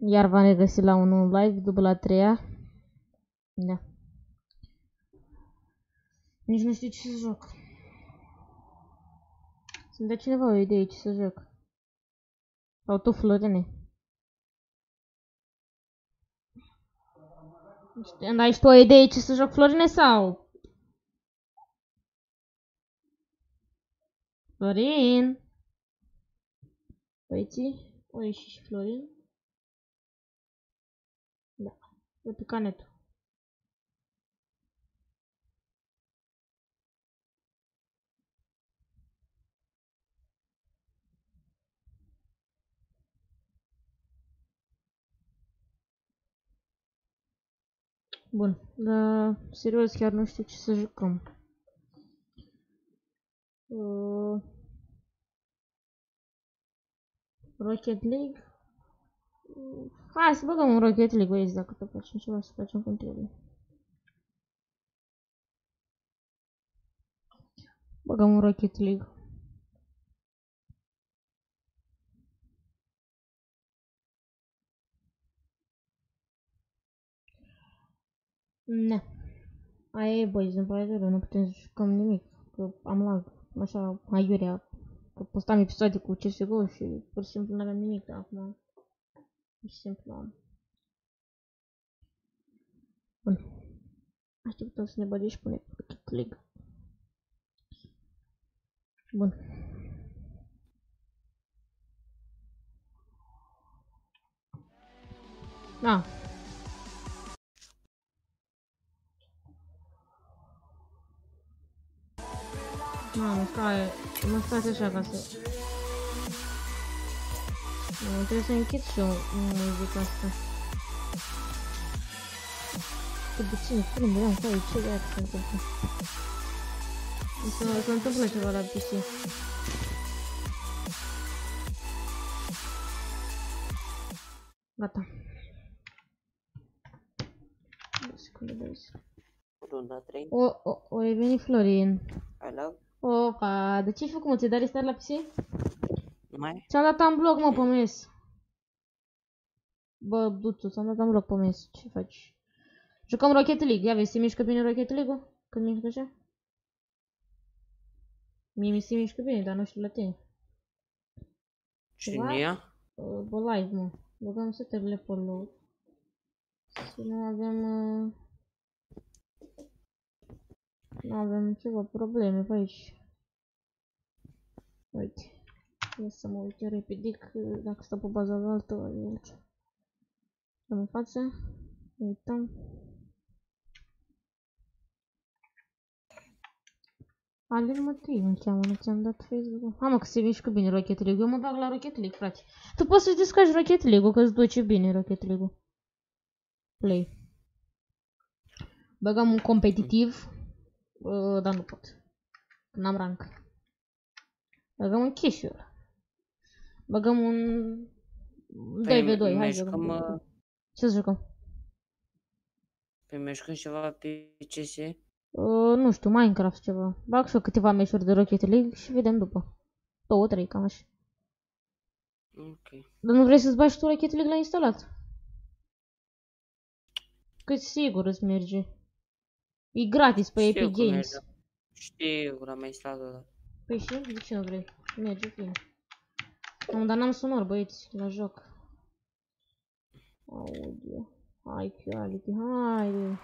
Iar v-am regăsit la un nou live după la treia. Da. Nici nu știu ce să joc. Sunt de cineva o idee ce să joc. Sau tu, Florine. Ai și tu o idee ce să joc, Florine, sau? Florin? Băieții? O ieși și Florin? E dar serios chiar nu știu ce să jucăm. Uh, Rocket League? Uh, hai să băgăm un Rocket League, băieți, dacă tot facem ceva, să facem cum trebuie. Băgăm un Rocket League. Ne. Aia e, băi, îmi pare rău, nu putem să jucăm nimic, că am lag, așa, aiurea, că postam episoade cu CSGO și pur și simplu nu avem nimic, dar acum, pur și simplu am. Bun. Așteptăm să ne băge și pune click. Bun. Da, Mamă, stai, mă stați așa ca să... Nu, trebuie să închid și eu muzica asta. Cât puțin, până mă iau, stai, ce de se întâmplă? Se, se întâmplă ceva la PC. Gata. Secundă, doi. Runda 3. O, o, o, e venit Florin. Hello? Opa, de ce ai făcut, mă? Ți-ai dat restart la PC? Nu mai? Ți-am dat în bloc, mă, pe mes. Bă, duțu, ți-am dat în bloc pe mes. Ce faci? Jucăm Rocket League. Ia vezi, se mișcă bine Rocket League-ul? Când mișcă așa? Mie mi se mișcă bine, dar nu știu la tine. Cine e? Uh, bă, live, mă. Băgăm setările pe loc. Să nu avem... Uh... Nu avem ceva probleme pe aici. Uite. Ia să mă uit repede dacă stau pe baza altă, e ce. Dăm în față. Uităm. Alin mă tăi îmi cheamă, nu ți-am dat Facebook-ul. Ha mă, că se mișcă bine Rocket League. Eu mă bag la Rocket League, frate. Tu poți să-ți descarci Rocket League-ul, că îți duce bine Rocket League-ul. Play. Băgăm un competitiv. Uh, dar nu pot. N-am rank. Băgăm un casual. Băgăm un 2v2, păi, hai să jucăm. uh, Ce să jucăm? Păi mișcăm ceva pe CS? Uh, nu știu, Minecraft ceva. Bag și eu câteva meciuri de Rocket League și vedem după. Două, trei, cam așa. Ok. Dar nu vrei să-ți bagi tu Rocket League la instalat? Că sigur îți merge. E gratis pe Știu Epic cum Games. merge. Știu, l-am mai instalat ăla. Păi și? De ce nu vrei? Merge bine. La joc. Audio. Hai, quality, haide.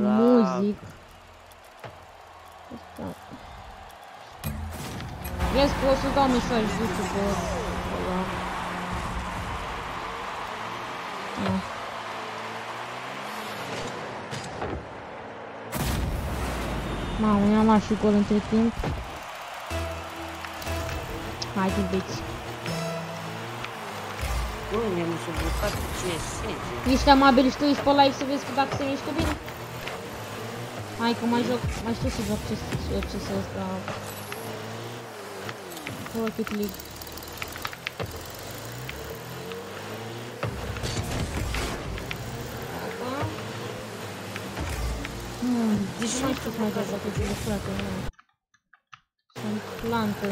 La... Muzic. Asta. Vezi că o să dau mesaj YouTube Mamă, i-am luat și gol între timp. Haide, veți. Bă, mi-am și blocat CS. Ești amabil și tu ești pe live să vezi că dacă se mișcă bine? Hai că mai joc, mai știu să joc ce ce să ăsta. Rocket League. Deci nu mai știu să mai joc Rocket League, frate, nu. Sunt plantă.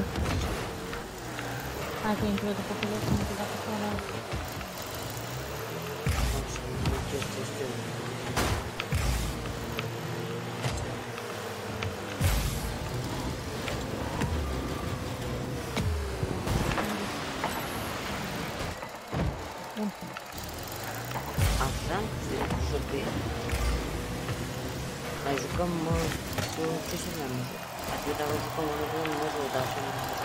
Hai că intru eu după că să mă dacă fără nu joc, dar așa nu joc.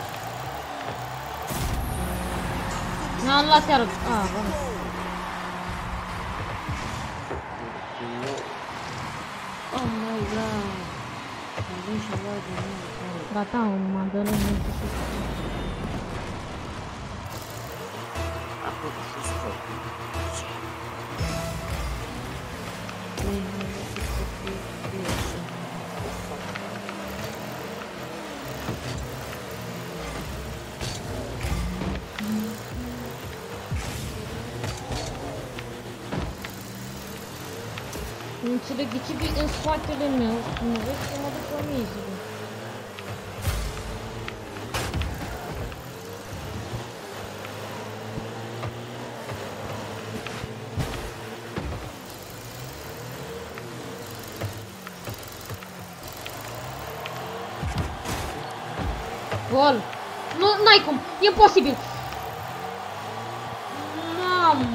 N-am luat iar. Ah, bun. Nu. Oh my god. Avem și luat din nou. Gata, m-am spatele meu. Nu vezi că mă duc o miză. Gol! Nu, n-ai cum! E imposibil! Mamă,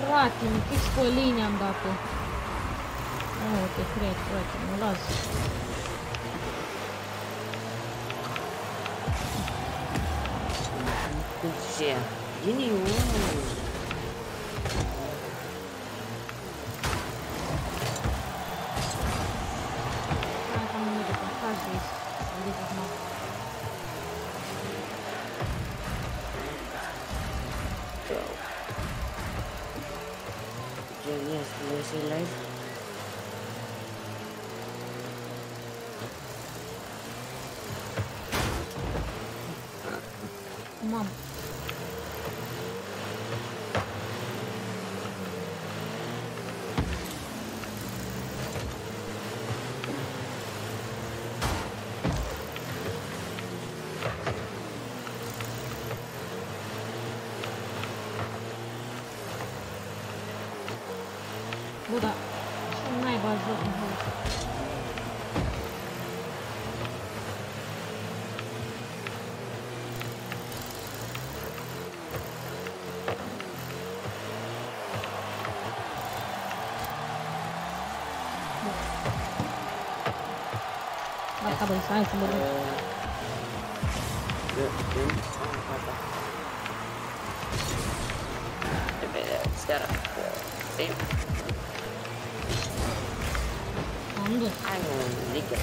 frate, mi fix pe linie am dat-o. Nu te cred, frate, mă las. Ce? Hai, băi, hai să mă duc. Eu, eu, gata. Trebuie seara. Sim. Am dus. Ai un lichid.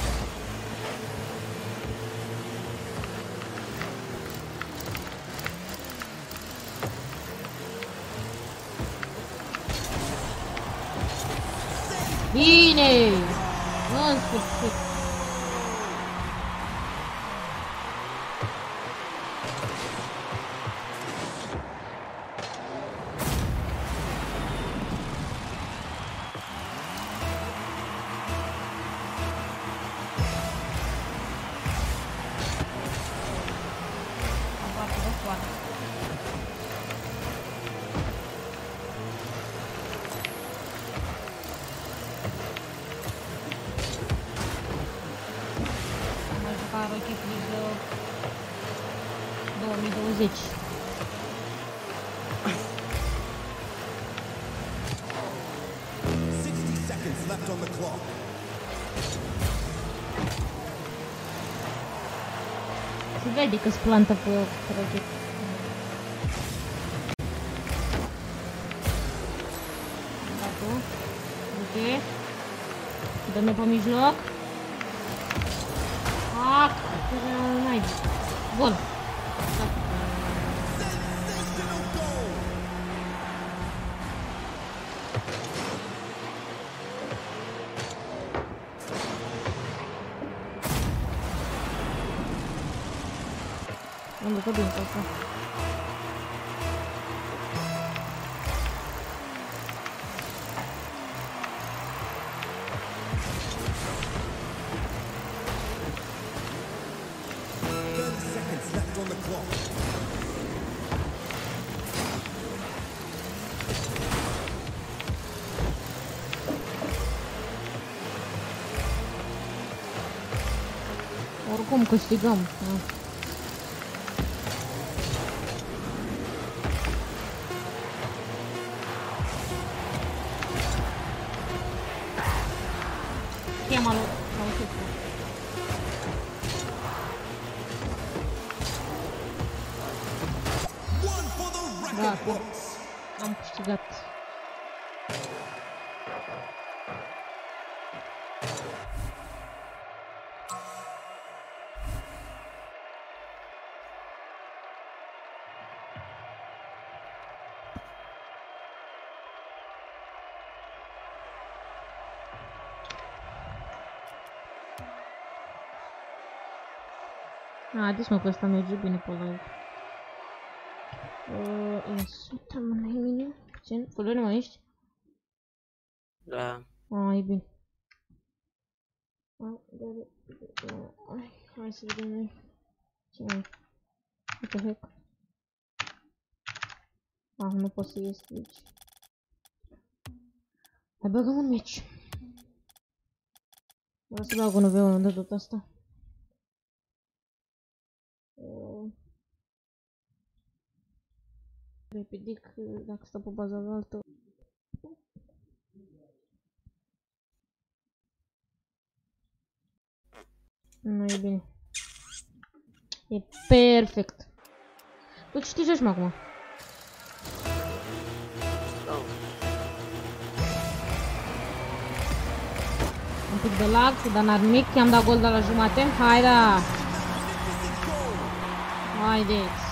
Bine! În sfârșit. Se vede că-ți Oricum câștigăm. Da. Schema lui Ceausescu. One mă că ăsta merge bine pe live. Uh, yes. Uite, mă, n-ai mine? Ce? Fulvio, nu mai ești? Da. Ah, e bine. Hai, dă-le. Hai, hai să vedem noi. Ce mai? What the heck? Ah, nu pot să ies de aici. Hai băgăm un meci. Vreau să bag un v de tot asta. Uh, Repedic, dacă stau pe baza la altă. Nu e bine. E perfect. Tu ce te joci mă acum? Stau. Un pic de lag, dar n-ar nimic, i-am dat gol de la jumate. Hai da! Haideți!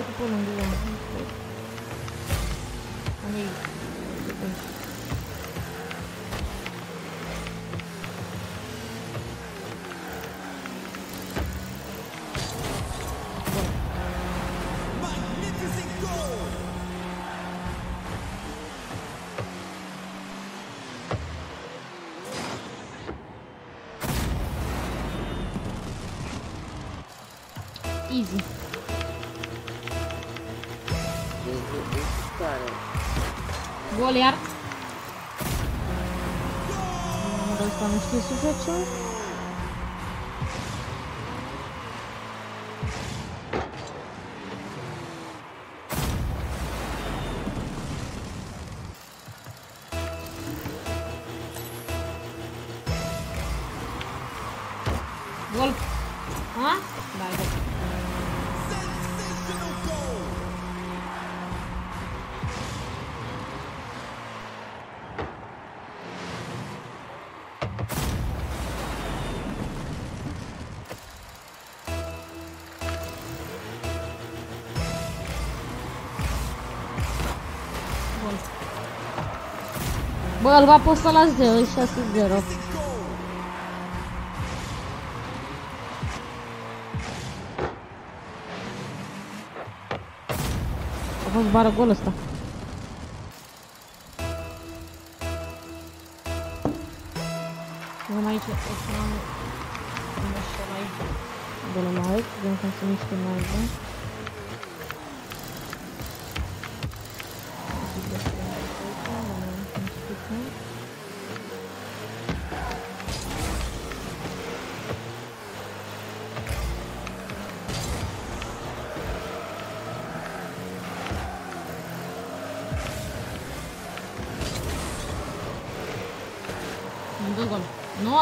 Lângă, am trecut pe lângă Gol Bă, îl va posta la 0, e 6-0. Goal. A fost bară gol ăsta. Vom aici ecranul de miște live de la live, vedem cum se miște live.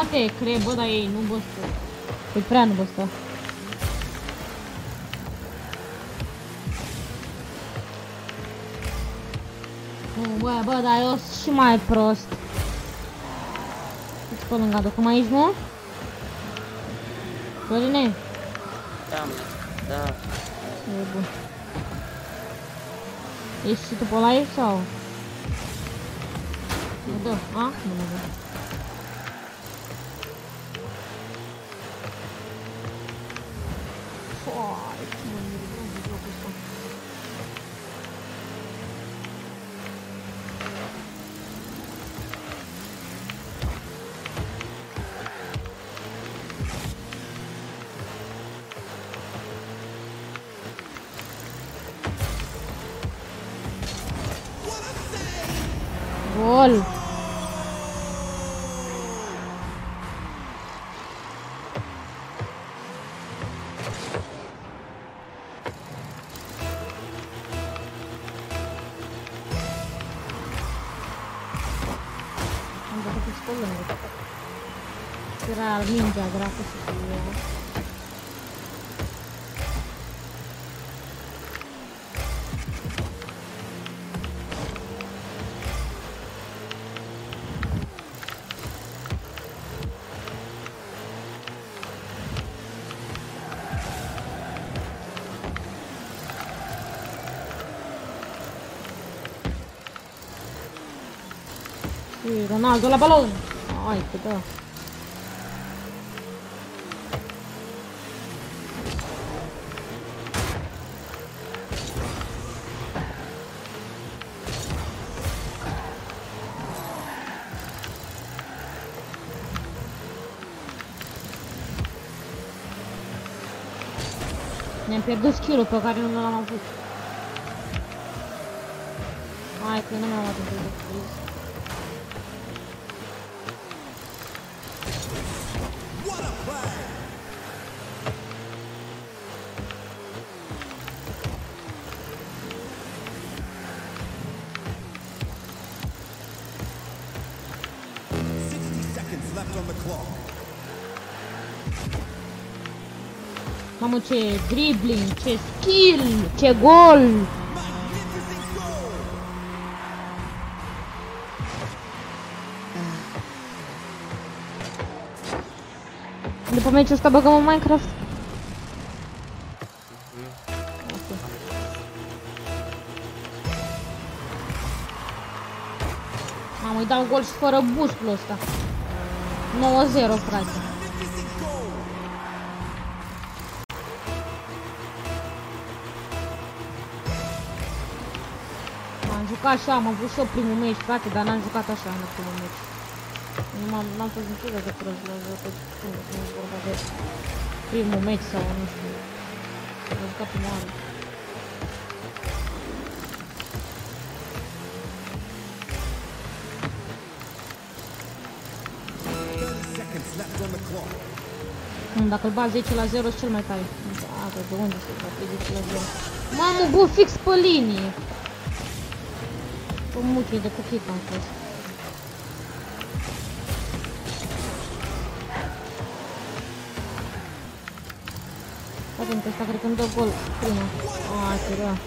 Nu te cred, bă, dar ei nu băstă. E prea nu băstă. Nu, bă, bă, dar eu sunt și mai prost. Ești pe lângă, acum aici, mă? Florine? Da. Da. E bun. Ești și tu pe live sau? Nu dă, a? Nu mă dă. Era mingea dracu și cu ea. Ui, Ronaldo la balon! Ai, că da. Pierdut skill-ul pe care nu l-am avut. Hai că nu mi-am luat Mamă, ce dribbling, ce skill, ce gol! Magnificent goal! După meciul ăsta băgăm în Minecraft? Mamă, îi dau gol și fără boost-ul ăsta. 9-0, frate. Jucat așa, am avut și eu primul meci, frate, dar n-am jucat așa în primul meci. Nu m-am, n-am fost niciodată de prost la jocul, cum nu e vorba de primul meci sau nu știu. Am jucat prima oară. Thirty seconds left on the clock. Mm, Dacă îl bagi 10 la 0, cel mai tare. Da, că de unde să fac 10 la 0? Mamă, bă, fix pe linie. Pe muchii de cuchit am fost. Atent, ăsta cred că îmi dă gol prima. A, ce rea.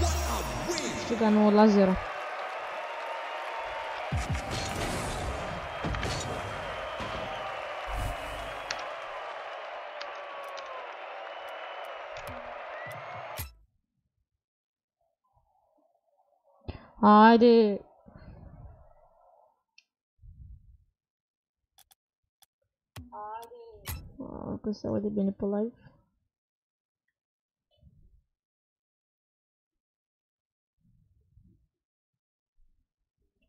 What a win! Câștiga 9 la 0. Haide! Ah, Că se aude bine pe live.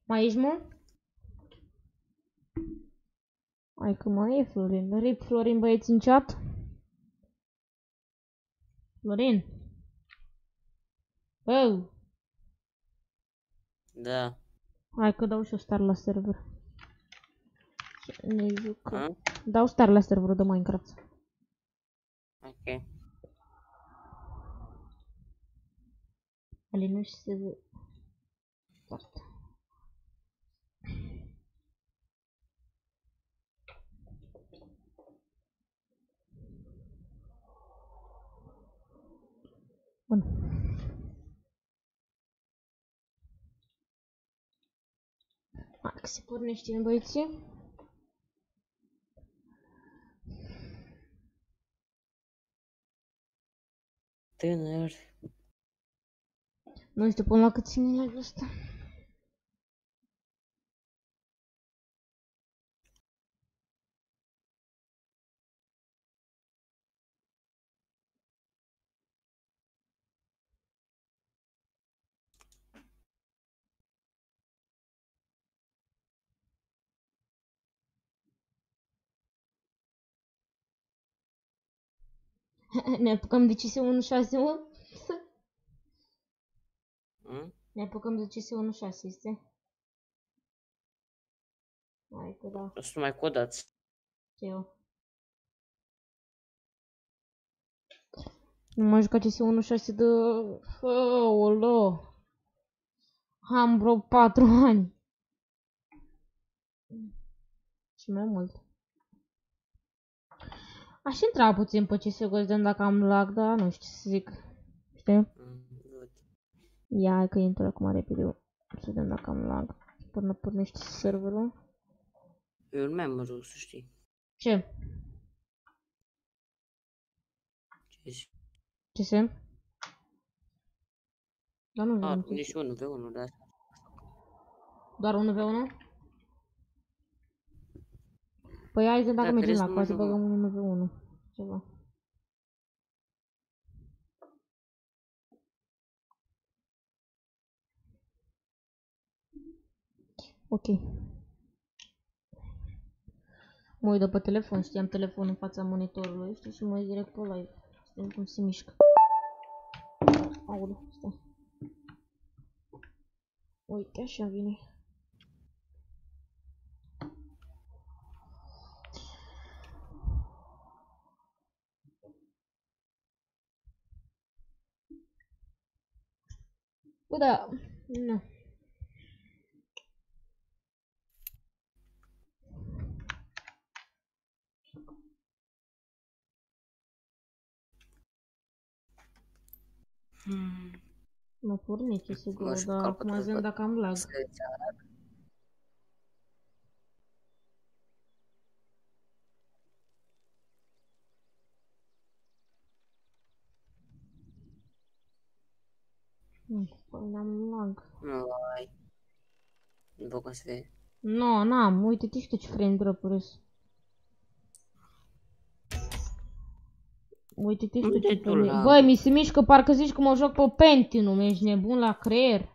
Mai ești, mă? Hai că mai e Florin. Rip Florin băieți în chat. Florin. Oh. Da. Hai că dau și o star la server. Ne jucăm. Hmm? Dau star la serverul de Minecraft. Ok. Ali nu știu să văd. Foarte. Hai că se pornește băieții. Tânăr. Nu știu până la cât ține live ăsta. Ne apucăm de CS16, mă? Mm? Ne apucăm de CS16, este? Hai că da, O să mai codați. ce eu. Nu mai jucat CS16 de... Aolo! Am vreo 4 ani. Și mai mult. Aș intra puțin pe CSGO să vedem dacă am lag, dar nu știu ce să zic. Știi? Mm, văd. Ia, hai că intră acum repede. Să vedem dacă am lag. Până pornește serverul. Eu nu mi-am mărut, să știi. Ce? Ce zici? Ce se? Dar nu A, vedem ce. nici 1 v 1 dar Doar 1v1? Păi hai să dacă Da, mergem crezi la că poate nu jucăm? băgăm 1v1. Ceva. Ok. Mă uit de pe telefon, știam telefonul în fața monitorului, știi, și mă uit direct pe live. Știm cum se mișcă. Aoleu, stai. Uite, așa vine. Bă, da, nu. Hmm. Mă pornice, sigur, Mă, și dar calcă acum zând tot. dacă am lag. Păi am lag. Nu ai. Nu vă cum se vede. Nu, n-am, uite-te și tu ce frame drop-uri sunt. Uite-te și tu ce Uite tu frame... la- Băi, mi se mișcă parcă zici că mă joc pe Pentium, ești nebun la creier.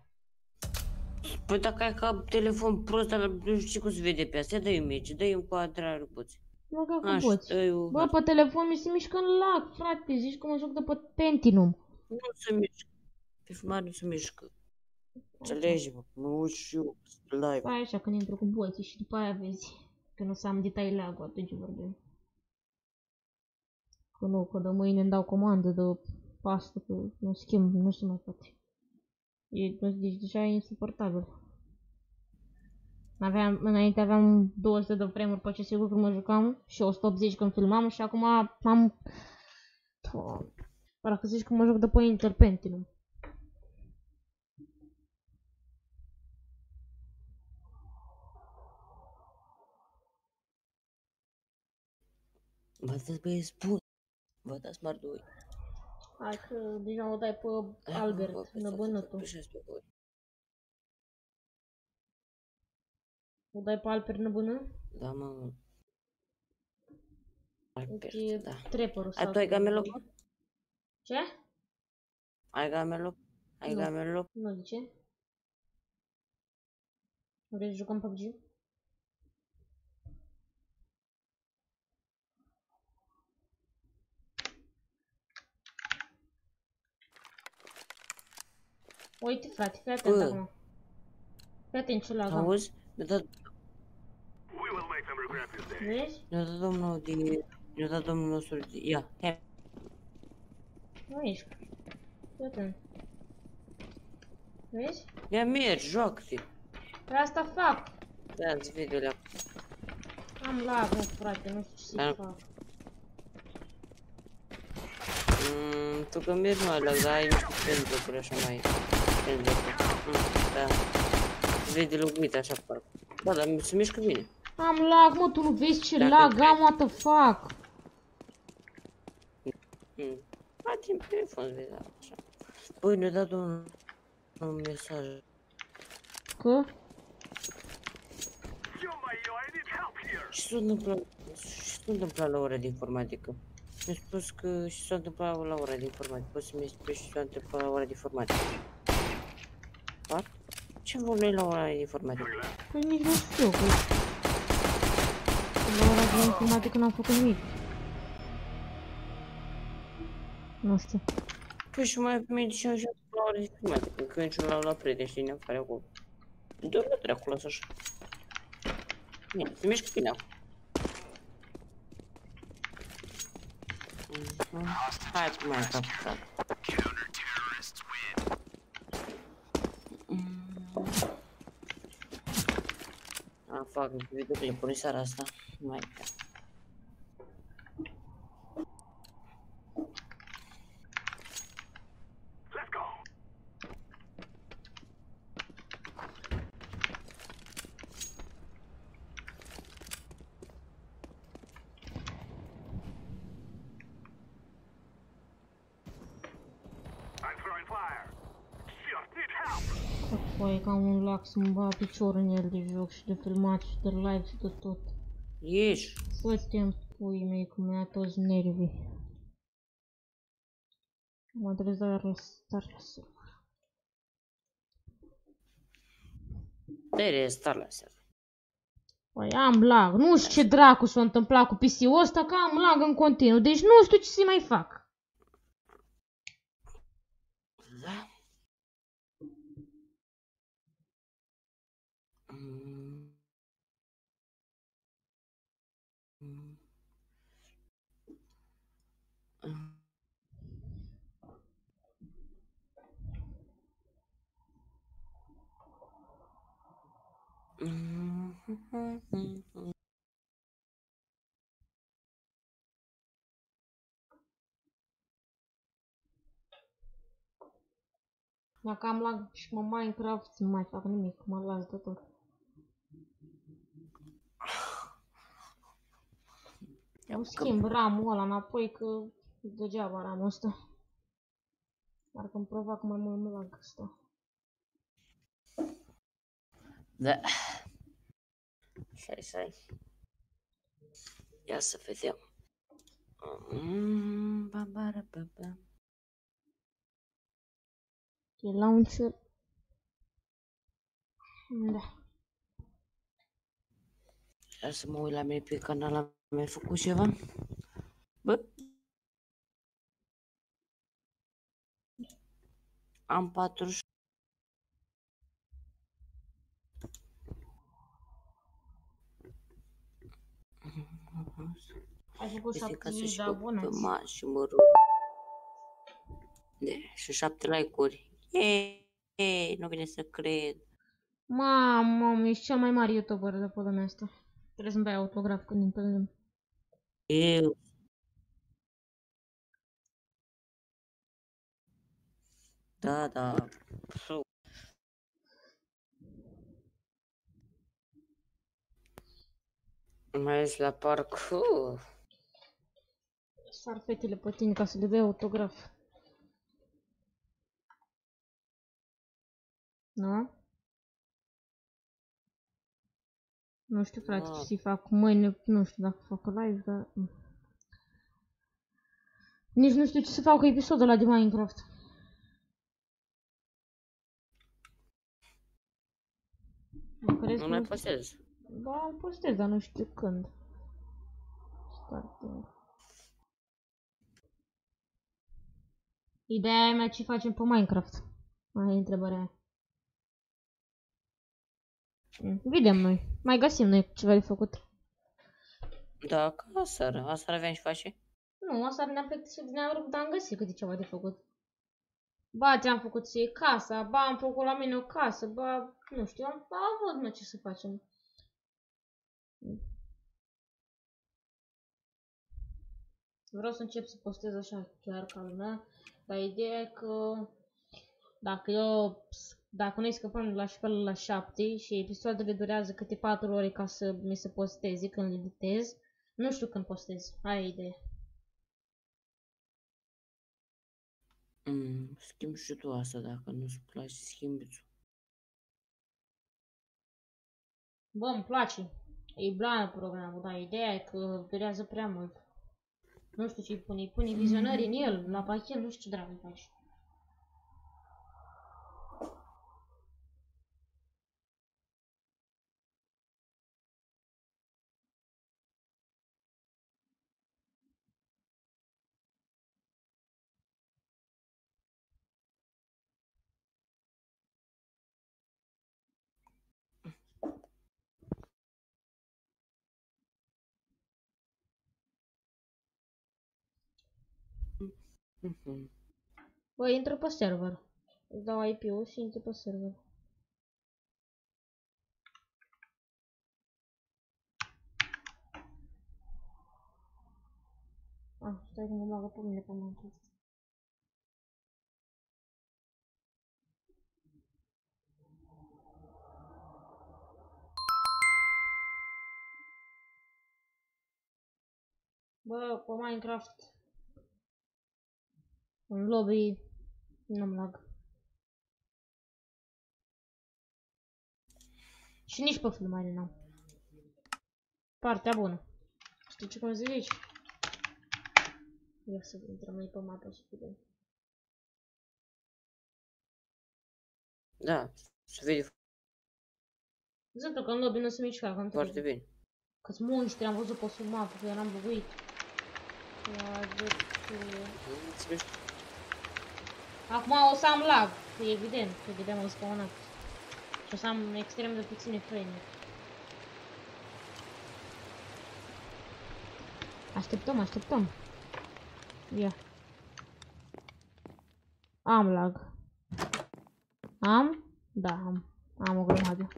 Păi dacă ai ca telefon prost, dar nu știu cum se vede pe asta, dă-i meci, dă-i un cuadrarul poți. Mă, că cum Așa, poți? dă-i o... Bă, pe telefon mi se mișcă în lag, frate, zici că mă joc de pe Pentium. Nu se mișcă. Pe filmare nu se mișcă. Înțelegi, mă, mă uit și eu live. Stai așa când intru cu boții și după aia vezi. Când o să am detalii lag atunci vorbim. Că nu, că de mâine îmi dau comandă de pastă, că nu schimb, nu se mai poate. E, deci deja e insuportabil. Aveam, înainte aveam 200 de frame-uri pe CSGO când mă jucam și 180 când filmam și acum am... Doamne, Parcă zici că mă joc de pe Interpentinum. Vă dați băieți bun. Vă dați mari doi. Hai că deja o dai pe Albert, năbănătul. O dai pe Albert năbână? Da, mă. Albert, Deci da. trepărul Ai tu ai gamelo? Ce? Ai gamelo? Ai Nu. gamelo? Nu de ce? Vrei să jucăm PUBG? Uite frate, fii atent Bă. acum. Fii atent ce lag am. Auzi? Mi-a dat, Vezi? mi-a dat domnul de... Mi-a dat domnul nostru de... Ia, hai. Nu ești. Fii atent. Vezi? Ia mergi, joacă-te. Pe asta fac. Da-ți video la... Am lag, mă, frate, nu știu ce să Da. fac. Mm, tu că mergi mai la, dar ai niște pendlocuri așa mai... Pendlocuri. Mm, da. Vede locmit așa parcă. Da, dar se mișcă bine. Am lag, mă, tu nu vezi ce Dacă lag vrei. am, what the fuck? Mm. Hai din telefon să vezi așa. Băi, ne-a dat un, un mesaj. Că? Ce s-a întâmplat? Ce s-a întâmplat la ora de informatică? Mi-a spus că ce s-a întâmplat la ora de informatică. Poți să-mi spui ce s-a întâmplat la ora de informatică? What? Ce vorbeai la ora de informatică? Păi nici nu știu, că... La ora de informatică n-am făcut nimic. Nu știu. Păi și mai primit și așa la ora de informatică. Că nici nu l-au luat prieteni și din afară acolo. Doar la dracu, lasă așa. Bine, se mișcă bine acum. Mhm. Hai cu mai capital. A, fac videoclipuri seara asta. Mai da. Păi, că am un lag să-mi bag picior în el de joc și de filmat și de live și de tot. Ieși. Să-ți în pui mei cum mi-a toți nervii. Mă trebuie să iar la start la server. Dă-i restart la seara. Păi am lag. Nu știu ce dracu s-a întâmplat cu PC-ul ăsta, că am lag în continuu. Deci nu știu ce să mai fac. Dacă am lag și mă Minecraft, nu mai fac nimic. Mă las de tot. Eu schimb RAM-ul ăla înapoi că degeaba RAM-ul ăsta. Parcă îmi provoacă mai mult lag ăsta. Da. Stai, stai. Ia să vedem. Mm, ba, ba, ra, ba, ba. E launcher. Da. Ia să mă uit la mine pe canal, am mai făcut ceva? Bă. Am 40. Ai făcut Este ca 70 să-și de facă pe abonați. ma și mă rog. De, și șapte like-uri. Ei, nu vine să cred. Mamă, ești cel mai mare youtuber de pe lumea asta. Trebuie să-mi dai autograf când ne întâlnim. Eu. Da, da. Psu. Mai ales la parcurs. Sar fetele pe tine ca să le dai autograf. Nu? Nu știu, frate, Da. ce să-i fac mâine, nu știu dacă fac live, dar... Nici nu știu ce să fac cu episodul ăla de Minecraft. Mă crezi Nu că mai nu știu- postez. Da, îl postez, dar nu știu când. Starting. Ideea mea ce facem pe Minecraft. Aia e întrebarea aia. Mm, Vedem noi. Mai găsim noi ceva de făcut. Da, ca aseară. Aseară aveam și face. Nu, asta ne-am plictisit, ne-am rupt, dar am găsit câte ceva de făcut. Ba, ți-am făcut ție casa, ba, am făcut la mine o casă, ba, nu știu, am, am avut, mă, ce să facem. Vreau să încep să postez așa chiar ca lumea, dar ideea e că dacă eu, dacă noi scăpăm la școală la 7 și episoadele durează câte 4 ore ca să mi se posteze când le editez, nu știu când postez, aia e ideea. Mm, schimb și tu asta dacă nu-ți place, schimbi-ți. Bă, îmi place. E blană programul, dar ideea e că durează prea mult. Nu știu ce-i pune, îi pune vizionări în el, la pachet, nu știu ce dracu îi faci. Mhm. Bă, intră pe server. Îți dau IP-ul și intră pe server. Ah, stai că mă bagă pe mine pe Minecraft. Bă, pe Minecraft în lobby nu-mi lag. Și nici pe filmare n-am. Partea bună. Știi ce cum să zici? Ia să intrăm noi pe mapă și vedem. Da, se vede Zic că în lobby nu se mișca, că nu foarte bine. Că-s monștri, am văzut pe sub mapă, că eram buguit. Ia, zic că... Nu ți mișcă. Acum o să am lag, e evident, că vedem în spawnat. Și o să am extrem de puține frame Așteptăm, așteptăm. Ia. Am lag. Am? Da, am. Am o grămadă.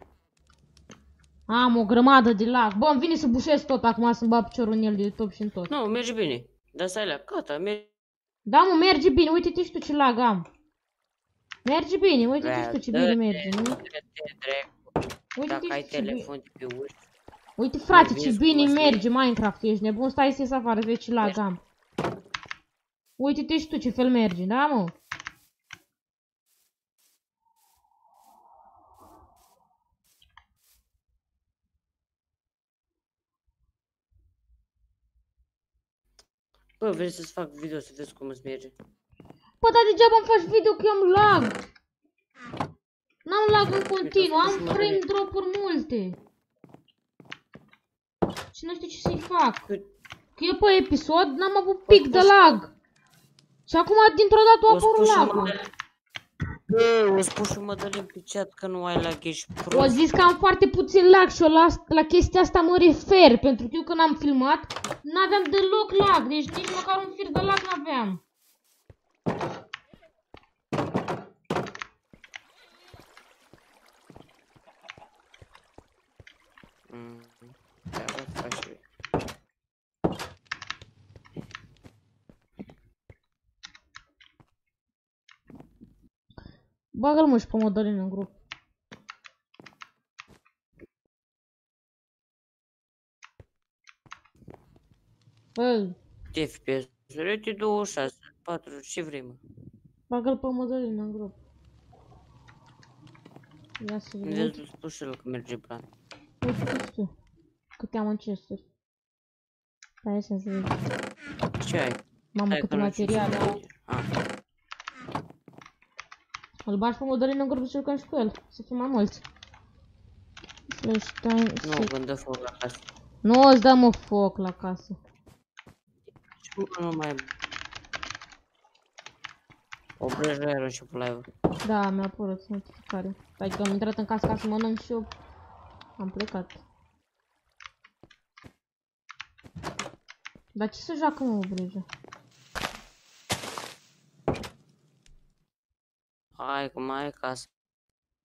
Am o grămadă de lag. Bă, îmi vine să bușesc tot acum să-mi bag piciorul în el de top și în tot. Nu, merge bine. Dar stai la gata, merge. Da, mă, merge bine. Uite-te și tu ce lag am. Merge bine, uite-te și tu ce bine merge, nu? Uite-te Dacă ai și tu ce bine. telefon de pe uși, Uite, frate, Mai ce vezi cum bine o să merge Minecraft, ești nebun? Stai să ies afară, vezi ce lag am. Uite-te și tu ce fel merge, da, mă? Bă, vrei să-ți fac video să vezi cum îți merge? Bă, dar degeaba îmi faci video că eu am lag. N-am lag în continuu, am frame drop-uri multe. Și nu știu ce să-i fac. Cât- Că eu pe episod n-am avut pic de lag. Și acum dintr-o dată a O spus apărut și lag-ul. Mădălin- Bă, o spus și Mădălin pe chat că nu ai lag, ești O prost. zis că am foarte puțin lag și eu la, la chestia asta mă refer, pentru că eu când am filmat, n-aveam deloc lag, deci nici măcar un fir de lag n-aveam. Mm, Da, bă, faci bine. Bagă-l mă și pe Mădălin în grup. Bă, Ce FPS? Rete 26, 4, ce vrei, mă? bagă-l pe Mădălin în grup. Ia să vedem. Vezi, îți spus și el că merge plan. Uite și tu. Câte am în chesturi. Stai să vezi. Ce ai? Mamă, Stai câte că nu știu ce materiale au. merge. Ah, Îl bagi pe Mădălin în grup și jucăm și cu el. Să fim mai mulți. Slash time nu, sec. când dă foc la casă. Nu îți dăm o foc la casă. Și mă, nu mai... Oprește iar început live Da, mi-a apărut notificare. Stai că am intrat în casă ca să mănânc și eu. Am plecat. Dar ce să joacă mă, Brejă? Hai că mai ai casă.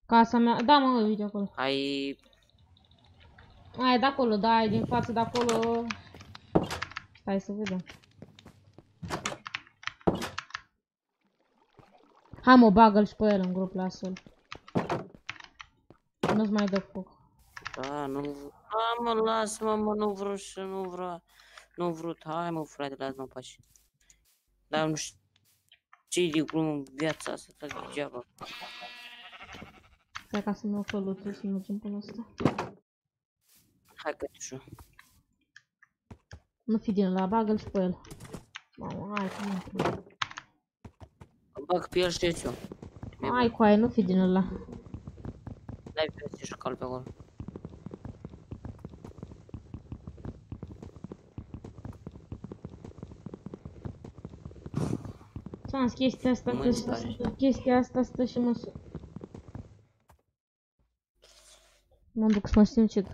Casa mea, da mă, uite acolo. Ai... Ai de acolo, da, ai din față de acolo. Stai să vedem. Hai mă, bagă-l și pe el în grup, lasă-l. Nu-ți mai dă foc. Da, nu... Da, mă, lasă-mă, mă, nu vreau să nu vreau. Nu vrut. Hai, mă, frate, lasă-mă pași. Dar nu știu ce de glumă în viața asta, dar degeaba. Stai ca să-mi iau căluțul să mergem până ăsta. Hai că te știu. Nu fi din ăla, bagă-l și pe el. Mamă, hai că nu intru. Bag pe el și eu. Hai cu aia, nu fi din ăla. Dai pe ăsta și cal pe acolo. Ți-am zis chestia asta, Nu că mai dispare. chestia asta stă și mă su... Mă duc să mă sincet.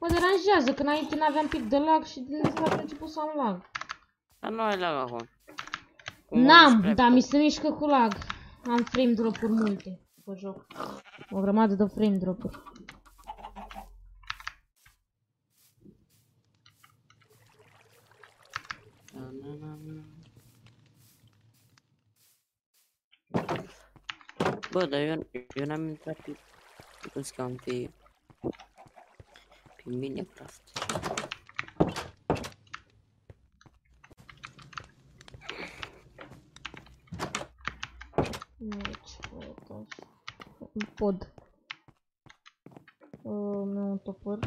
Mă deranjează, că înainte n-aveam pic de lag și din ziua a început să am lag. Dar nu ai lag acum. Cum mă N-am, despre dar tot. mi se mișcă cu lag. Am frame drop-uri multe pe joc. O grămadă de frame drop-uri. Na, na, na, na. Bă, dar eu, eu n-am intrat pe, pe cum se cheamă, pe, pe Minecraft. Deci, uitați. Un pod. Uh, mi un topor.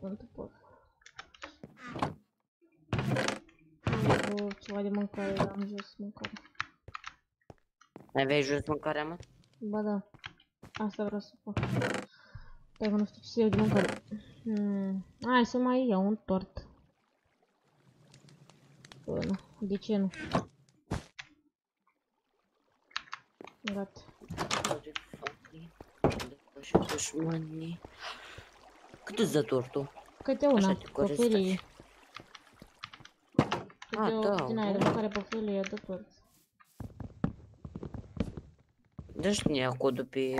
Un topor. Uh, ceva de mâncare, dar am jos mâncare. Aveai jos mâncarea, mă? Ba da. Asta vreau să fac. Stai că nu știu ce să iau de mâncare. Hmm. Hai să mai iau un tort. Bă, nu. De ce nu? Gata. Unde fac Așa dușmanii. Cât îți dă tortul? Câte una, Așa te pe corect felie. faci. Câte Ah, o, da, din aia de bun. mâncare pe felie, de tot. Dă-și ne ia codul pe...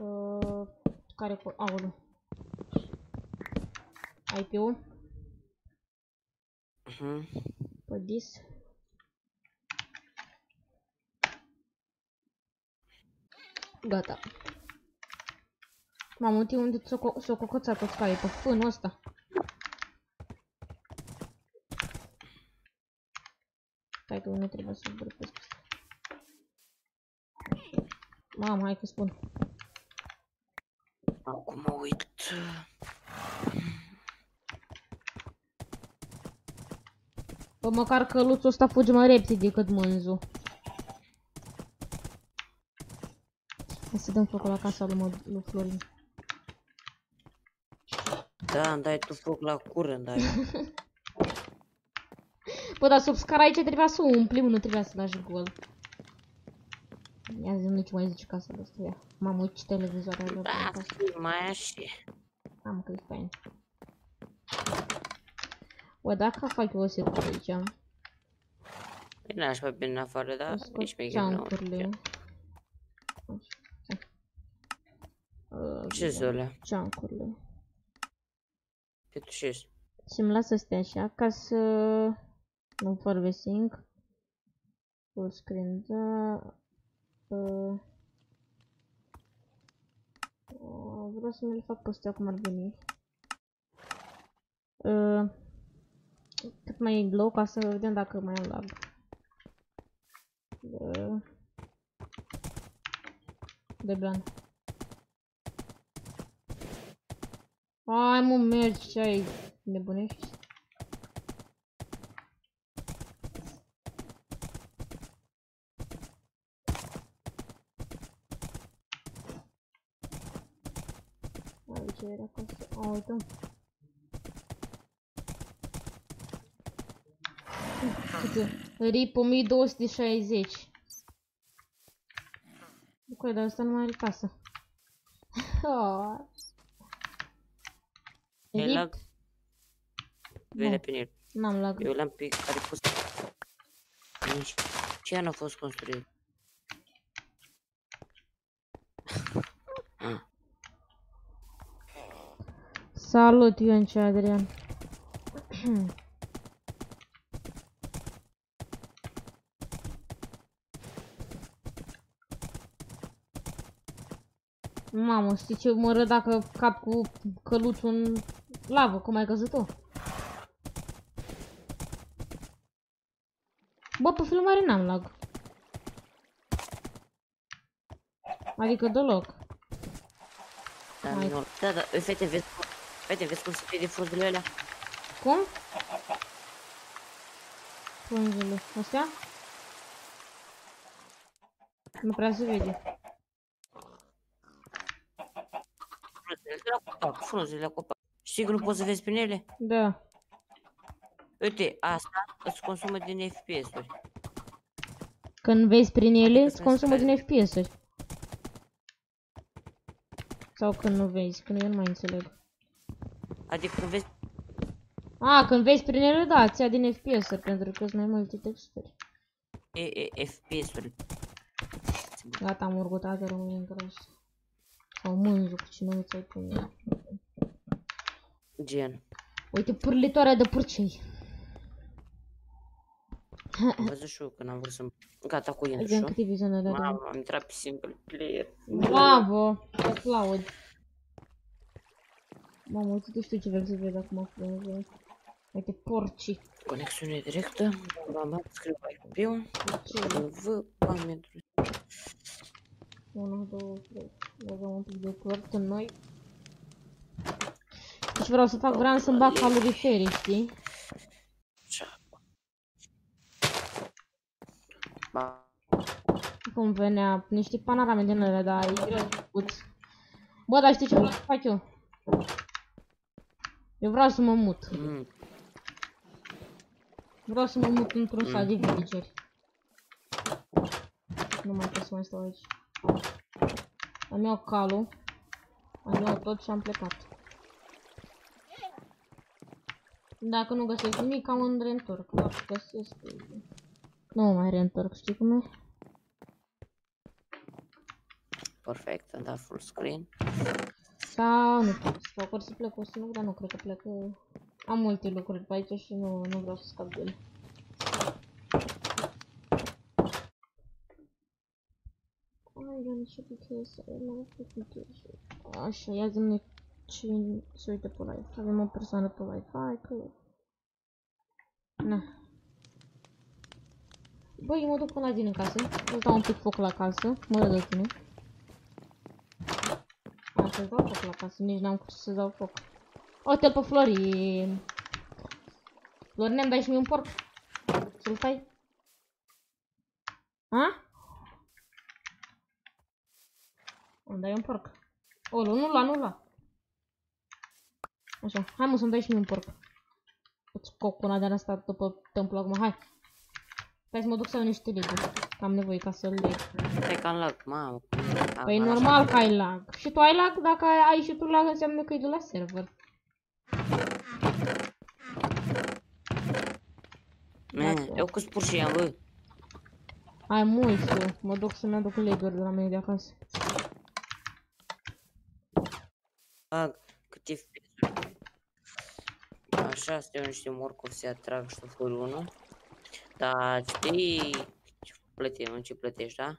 Uh, care cu... Aulu. IP-ul? Uh-huh. Pe dis. Gata. Mamă, uite unde s-o co- s-o cocoțat toți caii, pe fânul ăsta. Stai că nu trebuie să vorbesc. Mamă, hai că spun. Acum mă uit. Bă, măcar căluțul ăsta fuge mai repede decât mânzul. Hai să dăm focul la casa lui, mă- lui Florin. Da, îmi dai tu foc la curând, dai. Bă, dar sub scara aici trebuia să o umplim, nu trebuia să lași gol. Ia zi nu ce mai zici casa de asta, ia. Mamă, uite ce televizor are la Da, casă. fi mai așa. Am că e fain. Bă, dacă fac eu o secundă aici, E n-aș mai bine în afară, o dar scot nici mai ceancurile. Uh, Ce zole? Ceancurile. Pe tu ce Și îmi las să stea așa ca să nu fărvesing. Full screen, da. Uh, uh, vreau să mi-l fac pe astea cum ar veni. Uh, cât mai low ca să vedem dacă mai am lag. Uh, de blan. Hai mă, mergi, ce ai? Nebunești? Aici era acasă. A, uite. Câte? RIP 1260. Băi, dar asta nu mai are casă. Ah. E RIP? lag? Vede Nu. pe el. N-am lag. Eu l-am pe care pus... Nici ce an a fost construit? Salut, Ion și Adrian. Mamă, știi ce mă râd dacă cap cu căluțul în lavă, cum ai căzut tu? Bă, pe filmare n-am lag. Adică deloc. Da, Hai. nu. Da, da, fete, vezi, fete, vezi cum se vede frunzele alea? Cum? Frunzele. Astea? Nu prea se vede. Frunzele de la copac, frunzele de la copac. Știi că nu poți să vezi prin ele? Da. Uite, asta îți consumă din FPS-uri. Când vezi prin ele, îți să consumă stai. din FPS-uri. Sau când nu vezi, când eu nu mai înțeleg. Adică când vezi A, când vezi prin ele, da, îți ia din FPS-uri, pentru că sunt mai multe texturi. e, e, FPS-uri. Gata, am urgutat de rămâne în gras. Sau mânzuc, cine nu ți-ai pune. Gen. Uite, purlitoarea de purcei. Am văzut și eu când am vrut să... Gata cu Gen Indu câte vizionare are. Mamă, am intrat pe single player. Bravo! Te aplaud. Mamă, uite tu știu ce vreau să vezi acum cu Dumnezeu. Uite, porci. Conexiune directă. Bam, bam, scriu IP-ul. Ce? V, bam, intru. 1, 2, 3. Băgăm un pic de cort în noi. Deci vreau să fac, vreau să-mi bag caloriferii, știi? Așa. Ba, Cum venea niște panorame din ele, dar e greu de făcut. Bă, dar știi ce vreau să fac eu? Eu vreau să mă mut. mm, Vreau să mă mut într-un sat de villageri. Nu mai pot să mai stau aici. Am iau calul. Am iau tot și am plecat. Dacă nu găsesc nimic, am în reîntorc. Dacă găsesc... Nu mă mai reîntorc, știi cum e? perfect, am dat full screen. Sau nu pot, sau pot să plec, o să nu, dar nu cred că plec. că Am multe lucruri pe aici și nu, nu vreau să scap de ele. Ai, dar ce pichese, nu pichese. Așa, ia zi-mi cine se uită pe live. Avem o persoană pe live. Hai că... Na. Băi, mă duc până la din în casă. Îți dau un pic foc la casă. Mă rog de tine. A, să-ți dau foc la casă. Nici n-am cum să-ți dau foc. Uite-l pe Florin. Florin, îmi dai și mie un porc? Să-l stai? A? Îmi dai un porc. Olu, nu lua, nu lua. Așa, hai mă să-mi dai și mie un porc. Îți cocuna de asta după templu acum, hai. Hai să mă duc să iau niște leguri. Că am nevoie ca să-l leg. Stai că am lag, mamă. Păi Am- normal că ai lag. Și tu ai lag? Dacă ai, ai și tu lag înseamnă că e de la server. Man, eu cu spur și am, bă. Ai mult tu. Mă duc să-mi aduc leguri de la mine de acasă. Lag, cât FPS-uri. Așa, astea niște morcovi se atrag șoferul 1. Dar știi ce plătim, în ce plătești, da?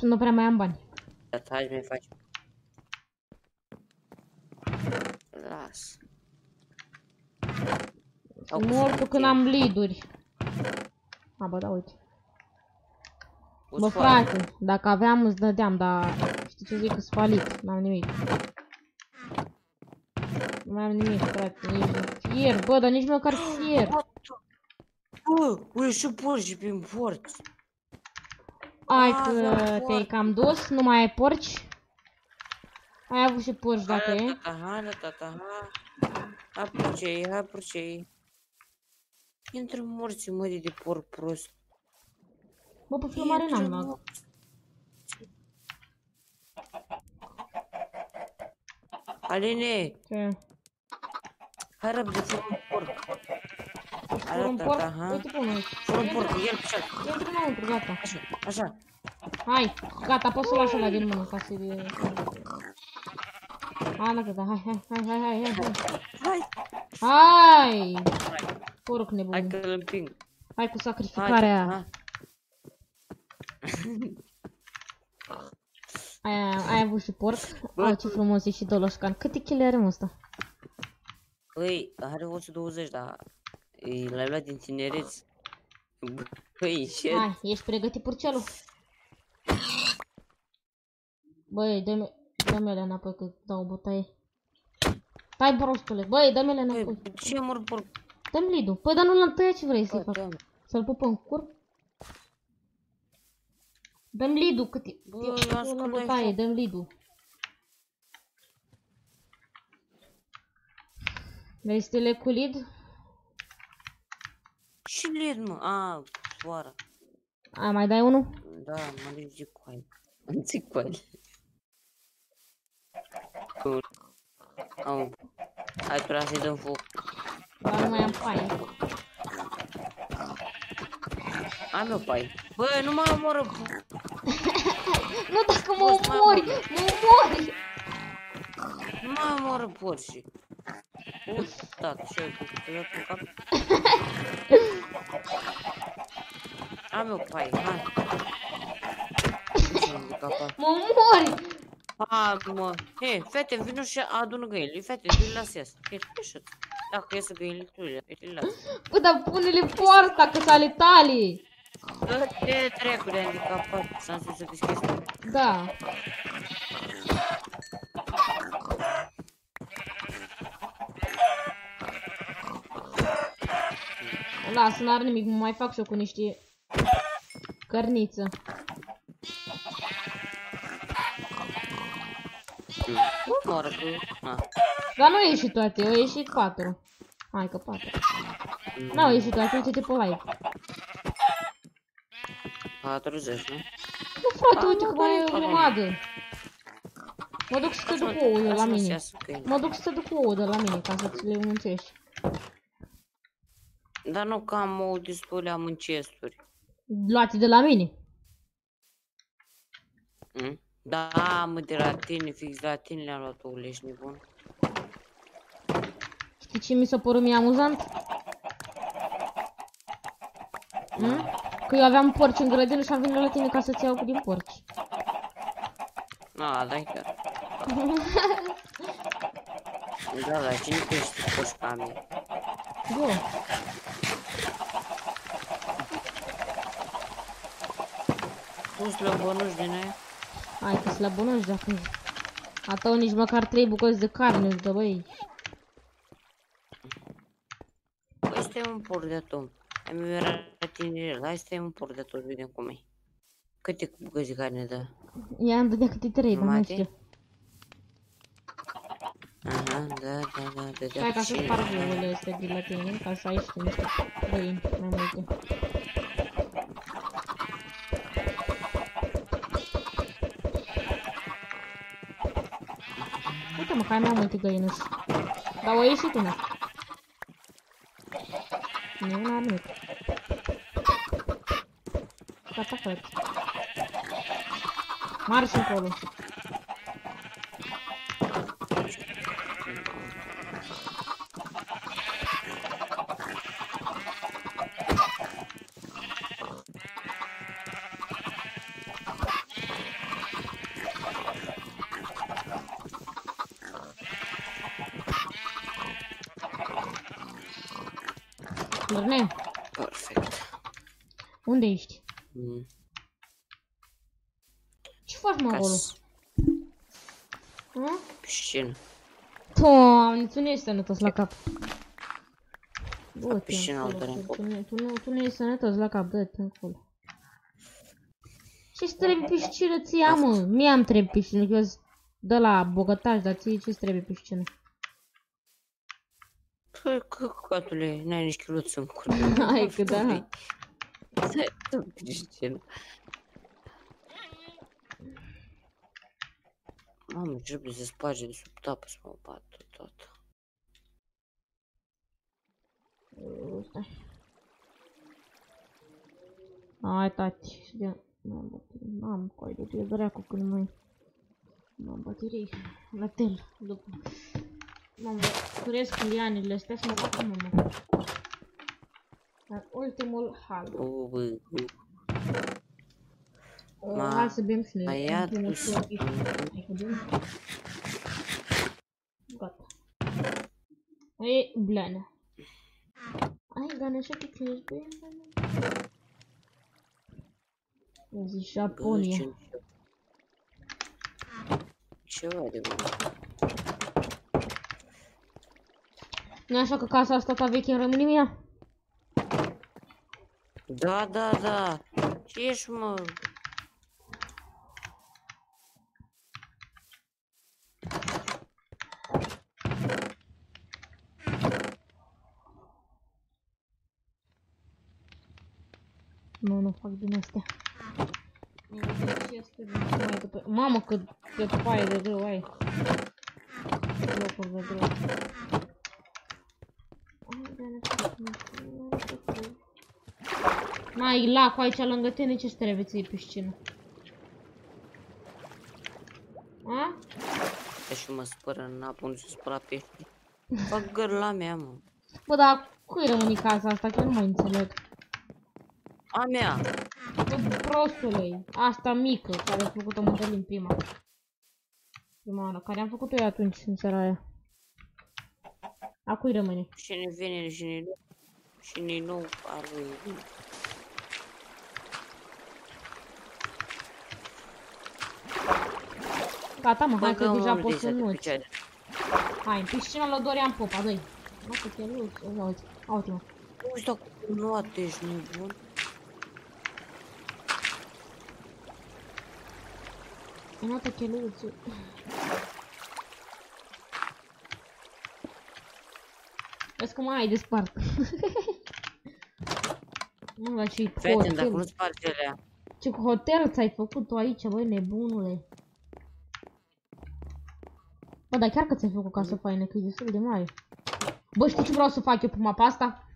Nu prea mai am bani. Dar hai mai faci. Las. Au Mor cusut tu când el. am lead-uri. A, bă, da, uite. Bă, Uți foarte. frate, dacă aveam îți dădeam, dar știi ce zic, îți falit. N-am nimic. Nu mai am nimic, frate, nici fier, bă, dar nici măcar fier. Bă, ui, și porci prin porci. Ai Ah, că da, te-ai foarte. cam dus, nu mai ai porci? Ai avut și porci dacă e. Aha, da, da, da, ha. Hai porcei, hai porcei. Intră morții, mă, de porc prost. Bă, pe filmare n-am Intră lag. morți. Aline, Ce? Hai repede, fă un porc. Fur un Arată, porc? aha. Uite pe unul. Fă un porc, el pe cel. Intră înăuntru, gata. Așa, așa. Hai, gata, poți să lași ăla din mână ca să... Hai, gata, da, hai, hai, hai, hai, hai, hai, hai. Hai, Hai! Porc hai nebun. că îl împing. Hai cu Hai, sacrificarea. hai. Ai, ai avut și porc? Bă. Oh, ce frumos e și doloșcan. Câte chile are mă ăsta? Păi, are 120, dar e- l-ai luat din tinereț. Păi, ce? Hai, ești pregătit purcelul? Băi, dă-mi dă-mi alea înapoi că dau bătaie. Stai prostule, băi, dă-mi alea înapoi. Păi, ce mor porc? Dă-mi lidu. Păi, dar nu l-am tăiat ce vrei să-i Bă, fac? doamne. Să-l pupă în cur? Dă-mi lidu cât e. Bă, Eu- las eu că la n-ai bătaie, foc. dă-mi lidu. Vrei să te leg cu lid? Și led, mă? A, soară. A, mai dai unul? Da, mă ridic cu aia. Îmi zic cu aia. Bun. Am. Hai, prea să-i dăm foc. Dar nu mai am paie. Am eu pai. Bă, nu mă omoră. Nu, dacă mă Poți, mai omori, omoră. mă omori. Nu mă omoră porții. Uita, ce ai făcut? Te-ai dat în cap? Am eu pai, hai. Nu știu de capul. Mă omori. Hai, mă. Hei, fete, vino și adună găinile. Fete, tu le las iasă. Hei, tu așa. Dacă iasă găinile, tu le le las. Bă, dar pune-le poarta, că s-ale tale. Dă-te trecu de handicapat. S-am spus să deschizi. Da. Lasă, n-are nimic, mă mai fac și eu cu niște cărniță. Nu moră că... A. Dar nu au ieșit toate, au ieșit patru. Hai că patru. N-au ieșit toate, uite-te pe live. 40, nu? Nu, frate, A, uite mă, că mai e dai, o grămadă. Mă duc să te duc ouă de la mine. Mă duc să te duc ouă de la mine, ca să ți le muncești. Dar nu că am o destule, am în chesturi. Luați de la mine. Mm? Da, mă, de la tine, fix la tine le-am luat ouăle, ești nebun. Știi ce mi s-a părut mie amuzant? Hmm? Că eu aveam porci în grădină și am venit la tine ca să-ți iau cu din porci. A, da, chiar. Da, da, cine crește coșca mea? Eu. Tu slăbănuși din aia? Hai că slăbunoși dacă... A tău nici măcar trei bucăți de carne îți dă, băi. Păi stai un por de atom. Ai mi era la tine, hai stai un por de atom, vedem cum e. Câte bucăți de carne dă? Ia îmi dădea câte trei, dar nu Jumate? știu. Aha, da, da, da, dădea Hai ca să puțin. sparg ouăle astea de la tine, ca să ai și tu niște găini mai multe. Uite mă, că ai mai multe găinuși. Dar o ieșit una. Nu, n-are nimic. Gata, frate. Marș încolo. Unde ești? Mm. Ce faci mă acolo? Cas. Hă? Piscină. Doamne, tu nu ești sănătos la cap. Du-te piscina acolo, o dărâm tu, foc. tu, nu, tu, nu, tu nu ești sănătos la cap, dă-te acolo. Ce-ți trebuie piscină ție, mă? Mie am trebuie piscină, că eu sunt de la bogătaș, dar ție ce-ți trebuie piscină? Păi, căcatule, n-ai nici chiloți în cur. Hai că da. Stai, tu, piscină. Mamă, trebuie să sparge de sub tapă să mă bat tot. acolo, stai. Hai, tati, să dea... N-am baterii, n-am coi de ce dracu când mai... N-am baterii, la tel, după. Mă cresc lianele astea să mă fac mama. Dar ultimul hal. O, bă, bă. Uh, Ma- Hai să bem și noi. mai ia ultimul tu să- slurpee. Hai că bem. Gata. E blană. Ai, Gane, așa că crezi, băi, Gane? Zici Bă, Japonia. ce... Ceva de bun. Nu așa că casa asta ta veche în România? Da, da, da. Ce ești, mă? Nu, nu fac din astea. Ce este mai după... Mamă, N-ai lacul aici lângă tine, ce să te reveții pe scenă? A? Că și mă spără în apă unde se spăla pește. Fac gărla mea, mă. Bă, dar cui rămâne casa asta? Că eu nu mai înțeleg. A mea. Bă, prostule, asta mică, care a făcut-o Mădălin prima. Prima oară, care am făcut-o eu atunci, în seara aia. A cui rămâne? Și ne vine și ne nu. Și ne nu ar lui. Gata, mă, hai că Băgăm deja unul pot să de nu picioare. Hai, în piscina lui Dorian Popa, dă-i. Mă, că te luți, ia uite, ia uite, mă. Uite acum, nu ești nebun. Iată cheluțul. Vezi cum ai de spart. Nu, dar ce Fii atent, dacă hotel. nu spargi alea. Ce hotel ți-ai făcut tu aici, băi, nebunule. Bă, dar chiar că ți-ai făcut casă faină, că e destul de mare. Bă, știi ce vreau să fac eu pe mapa asta?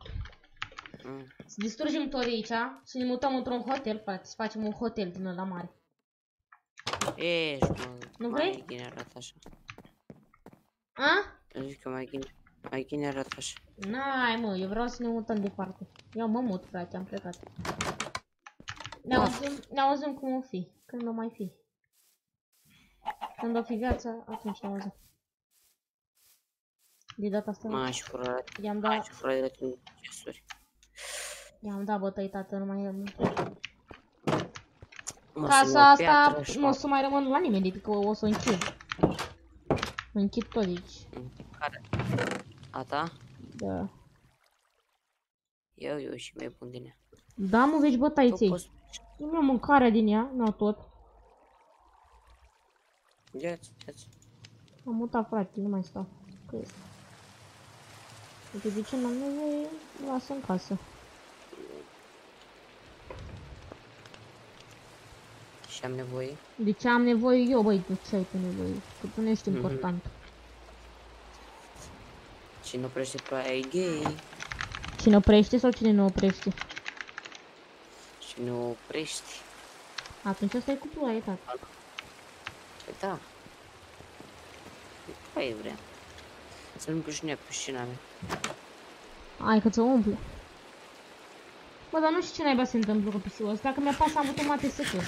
Mm. Să distrugem tot de aici și ne mutăm într-un hotel, frate. Să facem un hotel din ăla mare. Ești, mă. Nu mai vrei? bine arată așa. A? Eu zic că mai bine, mai bine arată așa. N-ai, mă, eu vreau să ne mutăm departe. Eu mă mut, frate, am plecat. Ne auzim, ne auzim cum o fi, când o mai fi. Când o fi viața, atunci ne auzim. De data asta, Mă, și fură, i-am mai dat, și fură de tine gesturi. i-am dat bătăi, tată, nu mai rămân. Mă, Casa sunt o piatră asta și nu o fac- să mai rămân la nimeni, adică o să o închid. Închid tot aici. Care? A ta? Da. Eu, eu și mai bun din ea. Da, mă, vezi bătaie Tu ții. poți... Nu vreau mâncarea din ea, nu tot. Ia-ți, ia-ți. Am mutat, frate, nu mai stau. Că este. Uite, de ce n-am nevoie, lasă în casă. Și am nevoie. De ce am nevoie eu, băi, de ce ai tu nevoie? Că tu nu ești Mhm. important. Cine oprește pe aia e gay. Cine oprește sau cine nu oprește? Cine oprește. Atunci asta e cu ploaie, tată. Păi da. Păi vrea. Să nu câșine pe scena mea. Ai că ți-o umple. Bă, dar nu știu ce naiba se întâmplă cu PC-ul ăsta, că mi-a pas am automate să că.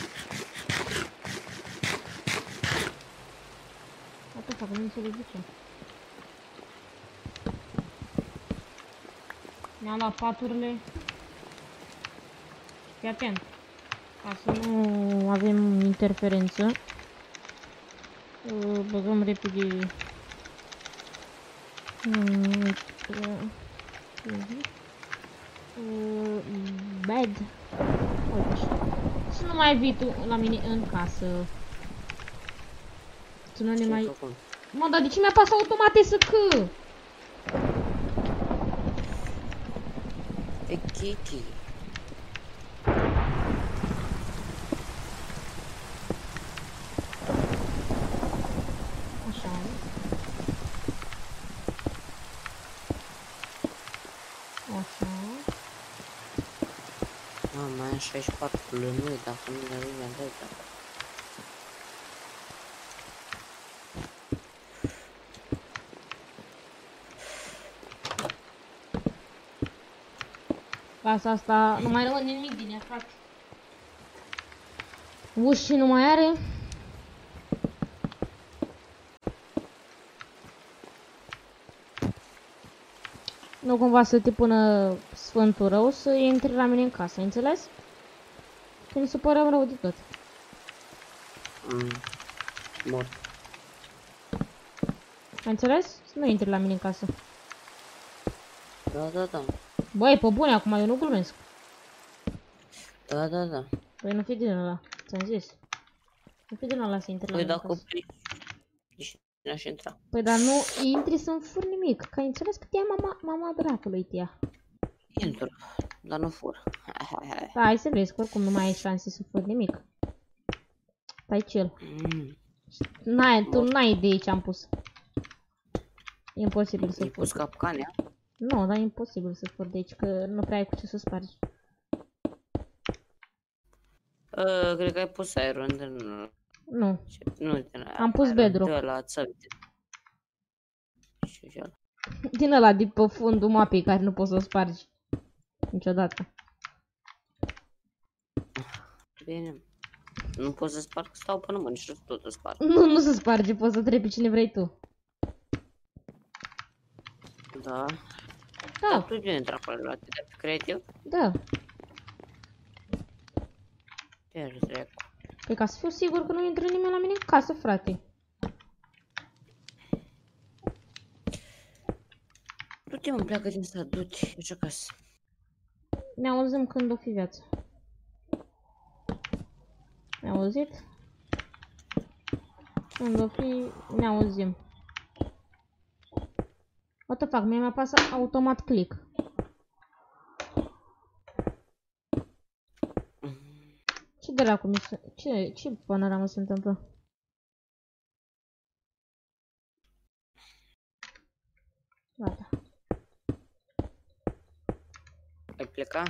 Atât fac, nu înțeleg de ce. Mi-am luat paturile. Fii atent. Ca să nu avem interferență. Uh, Băgăm repede. Mm, uh, mhm. Uh, bed. Uite așa. Să nu mai vii tu la mine în casă. Să nu ne Ce mai... făcut? Mă, dar de ce mi-a pas automate să că? E Kiki. Așa. Așa. 64 lănui, dacă nu le lumea de aici. Casa asta nu mai rămâne nimic din ea, frate. Uși nu mai are. Nu cumva să te pună sfântul rău să intri la mine în casă, ai înțeles? Că mi se pare rău de tot. Mm. Mor. Ai înțeles? Să nu intri la mine în casă. Da, da, da. Băi, pe bune, acum eu nu glumesc. Da, da, da. Păi nu fi din ăla, ți-am zis. Nu fi din ăla să intri la Păi mine în dacă casă. opri, nici n-aș intra. Păi dar nu intri să-mi fur nimic, că ai înțeles că te ia mama, mama dracului te ia. Intru, dar nu fur. Da, hai să vezi că oricum nu mai ai șanse să furi nimic. Stai chill. Mm. N-ai, tu n-ai idee ce am pus. E imposibil să Ai pus fur. capcane? Nu, dar e imposibil să fur de aici, că nu prea ai cu ce să spargi. Uh, cred că ai pus aerul din... Nu, Nu, din Am pus Iron, bedrock. De la țăvite. Și și ăla. din ăla de pe fundul mapei care nu poți să o spargi. Niciodată. Bine. Nu pot să sparg, stau până mâini și tot o sparg. Nu, nu se sparge, poți să treci pe cine vrei tu. Da. Da, Dar tu de unde dracu la tine? De pe creativ? da. Iar dracu. Păi ca să fiu sigur că nu intră nimeni la mine în casă, frate. Du-te mă, pleacă din stat, du-te, ieși acasă. Ne auzim când o fi viața. Ne auzit? Când o fi, ne auzim. What the fuck, mie mi-a pasat automat click. Ce dracu mi se... Ce, ce panoramă se întâmplă? Gata. Ai pleca?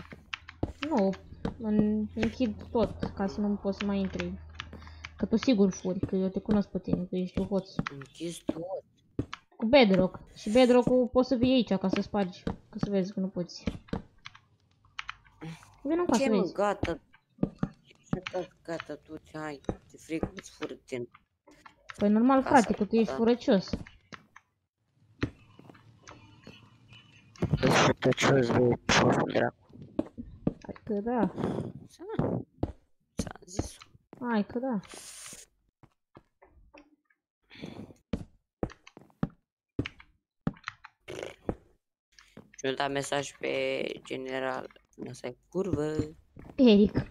Nu, în, închid tot, ca să nu poți să mai intri. Că tu sigur furi, că eu te cunosc pe tine, că ești un hoț. Închis tot. Cu bedrock. Și bedrock-ul poți să vii aici ca să spargi, ca să vezi că nu poți. Vino ca Ce să mă, vezi. gata. Gata, gata, du-te, hai. Te frică, îți fură tine. Păi normal, Ca frate, să- că tu ești da. furăcios. Îți fură ce îți vei, pofă, dracu. Hai că da, Ți-am zis. hai că da. Și mi-a dat mesaj pe general. Asta e curvă. Eric.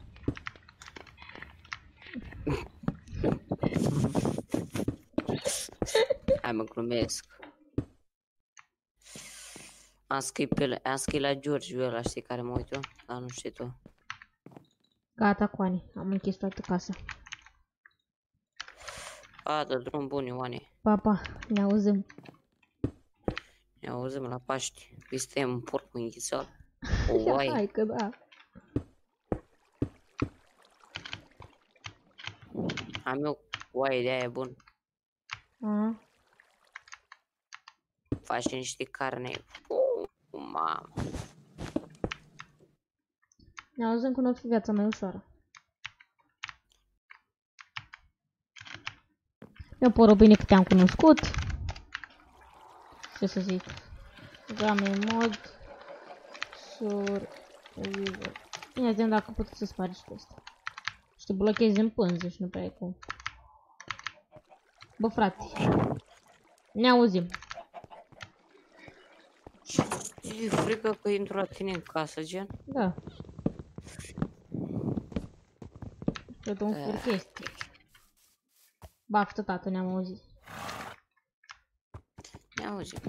Hai mă glumesc. Am scris, pe, la- am scris la George ăla, știi, care mă uit eu? Dar nu știi tu. Gata, Coani, am închis toată casa. A, dă drum bun, Ioane. Pa, pa, ne auzim. Ne auzim la Paști. Este în porc cu înghițel. O oaie. Hai că da. Am eu oaie de aia bun. A, Face niște carne. Uh, mamă. ne auzim când o fi viața mai ușoară. Eu poro bine că te-am cunoscut. Ce să zic? Game mod. Sur. Bine, vedem dacă puteți să spargi și pe asta. Și te blochezi în pânză și nu prea ai cum. Bă, frate. Ne auzim. E frică că intru la tine în casă, gen? Da. Cred că un fur chestii. Baftă, tată, ne-am auzit. Ne auzim.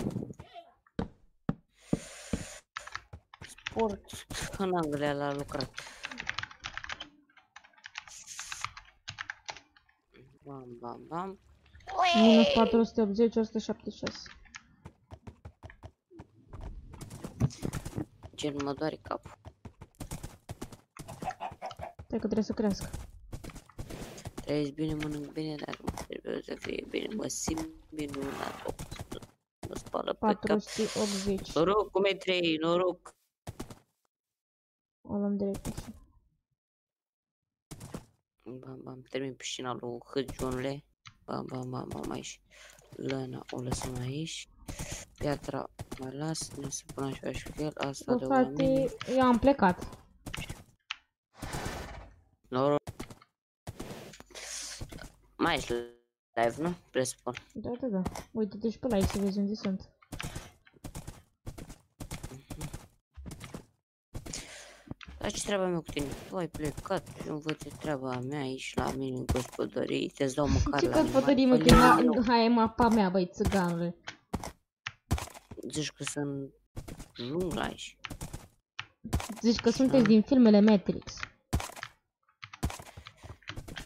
Sport în Anglia l-a lucrat. Bam, bam, bam. Minus 480, 176. Gen mă doare capul. Stai că trebuie să crească. Trăiești bine, mănânc bine, dacă mă trebuie să fie bine, mă simt minunat. op, Mă spală pe cap. 480. Noroc, cum e trei, noroc. O luăm direct așa. Bam, bam, termin piscina lui Hăgiunle. Bam, bam, bam, bam, aici. Lăna o lăsăm aici. Piatra mai las, ne să punem și aici cu el. Asta Bă, de oameni. frate, eu am plecat. Noroc. Mai ești live, nu? Presupun. Da, da, da. Uite-te și pe la aici să vezi unde sunt. Dar ce treaba mea cu tine? Tu ai plecat, eu îmi văd de treaba mea aici la mine în gospodărie, te-ți dau măcar Ce la gospodării, mă, animale. că Fă-le na- hai mapa mea, băi, țiganule. Zici că sunt jungla aici. Zici că sunteți din filmele Matrix.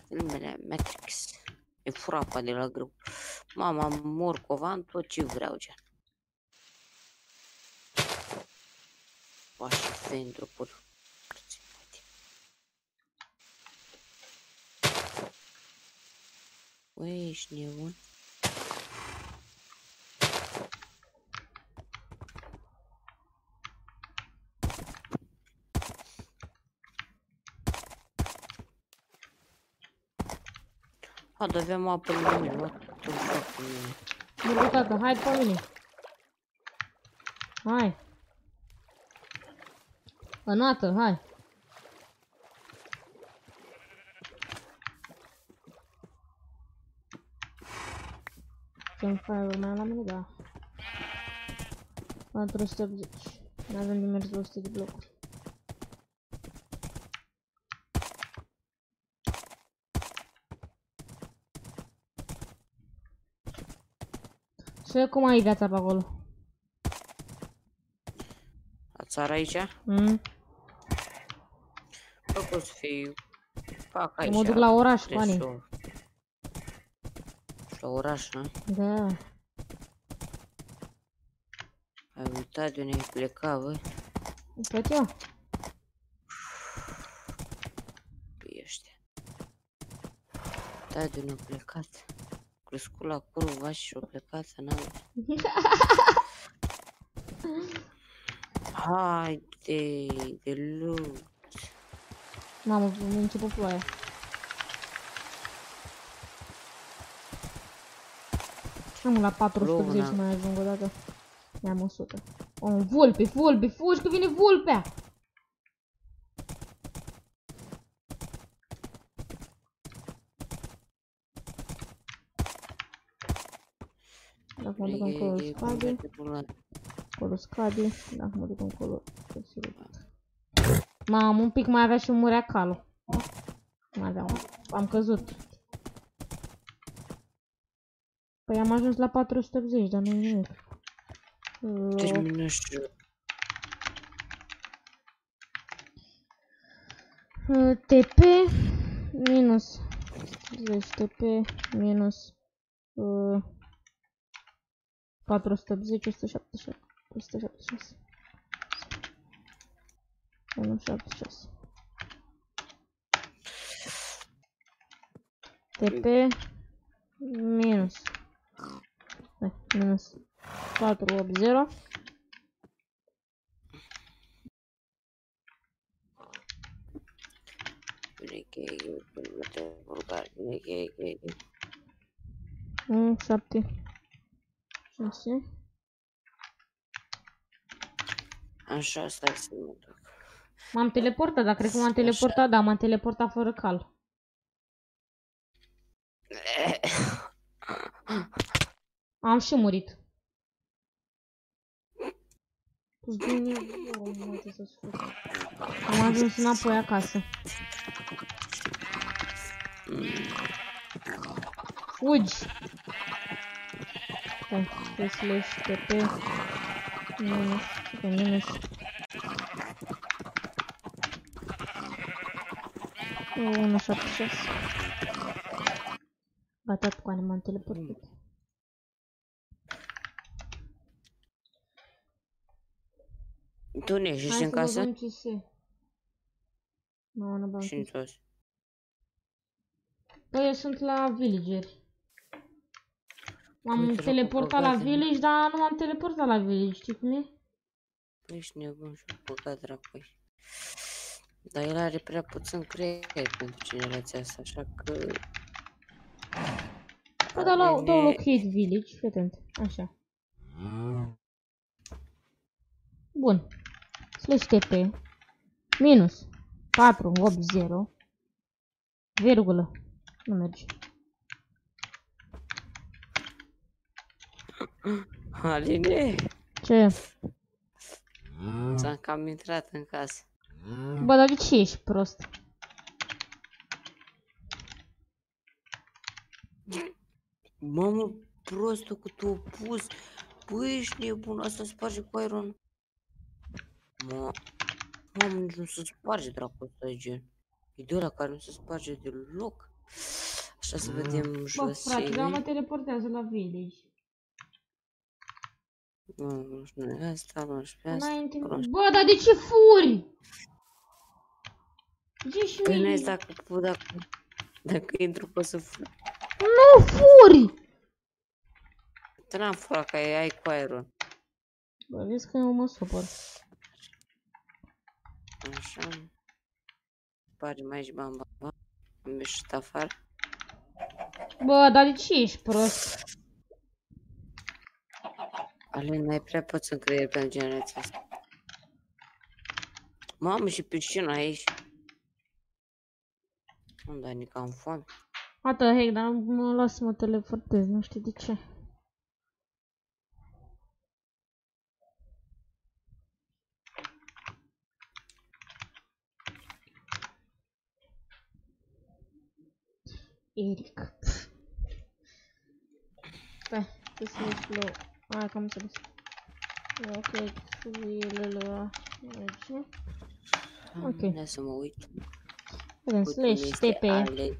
Filmele Matrix. E furapa de la grup. Mama, morcovan, tot ce vreau, gen. Pași pentru pur. Băi, ești nebun? A, dar aveam apă lângă mine, what the fuck, mine. Murgu, tată, hai după mine. Hai. Înată, hai. Campfire mai la mine, da. 480. Mai avem de mers 200 de blocuri. Și cum ai viața pe acolo? La țară aici? Mm? Bă, pot să fiu... Fac aici. Mă duc la oraș, Pani. tresor. Și la oraș, nu? Da. Ai uitat de unde ai plecat, bă? Tot eu? Pe ăștia. Da, de unde au plecat. Crescut la curva și au plecat să n-am... Haide, de lu. Mamă, mi început ploaia. Am la 480 Luna. mai ajung o dată. Mi-am 100. O, vulpe, vulpe, fugi că vine vulpea! Dacă mă duc încolo scade, acolo scade, dacă mă duc încolo, să se rupt. Mamă, un pic mai avea și murea calul. Mai avea un... Am căzut. Păi am ajuns la 480, dar nu nimic. Uh, Termină și uh, TP minus 30 TP minus uh, 480, 177, 176. 176. TP minus Hai, minus 480 Bine, că e următoarea vulgar. Bine, că e, că e. 1, 7 6 Așa, stai să mă duc. M-am teleportat, dar cred că m-am teleportat, da, m-am teleportat fără cal. Am și murit. Îți bine, oh, mă, ce să-ți fac. Am ajuns înapoi acasă. Fugi! Stai, pe slash pp minus, pe minus. O, 176. Gata, cu ani m-am teleportat. Tu nu ești Hai în să casă? băgăm CS. Nu, nu bag. Și nu toți. Păi eu sunt la villageri. M-am Uite, la teleportat la băgate. village, dar nu m-am teleportat la village, știi cum e? Ești nebun și băgat dracului. Dar el are prea puțin creier pentru generația asta, așa că... Bă, dar la Bine. dau locate village, fii atent, așa. Bun. Slash TP. Minus. 4, 8, 0. Virgulă. Nu merge. Aline, Ce? ți-am cam intrat în casă. Bă, dar de ce ești prost? Mamă, prostă cu tu pus. Bă, ești nebun, asta sparge cu iron. Mă, mamă, nici nu se sparge dracul ăsta de gen. E de ăla care nu se sparge deloc. Așa să vedem Bă, jos. frate, dar mă teleportează la village. Nu, nu știu, nu e asta, nu știu, pe asta. Înainte... cunosc. Bă, dar de ce furi? Ce și Păi nu mie? e dacă, dacă, dacă intru poți să fur. Nu furi! Te n-am furat că ai, ai cu iron. Bă, vezi că eu mă supăr. Așa. Pare mai aici bamba. Am ieșit afară. Bă, dar de ce ești prost? Alin, ai prea puțin creier pentru generația asta. Mamă, și piscina aici. Nu, dar nici am foame. What the heck, dar mă las să mă teleportez, nu știu de ce. Eric. Stai, să se flow. Hai, cam înțeles. Ok, fiilele aici. Ok. Ia să mă uit. Vedem, Uite unde slash este TP, Ale.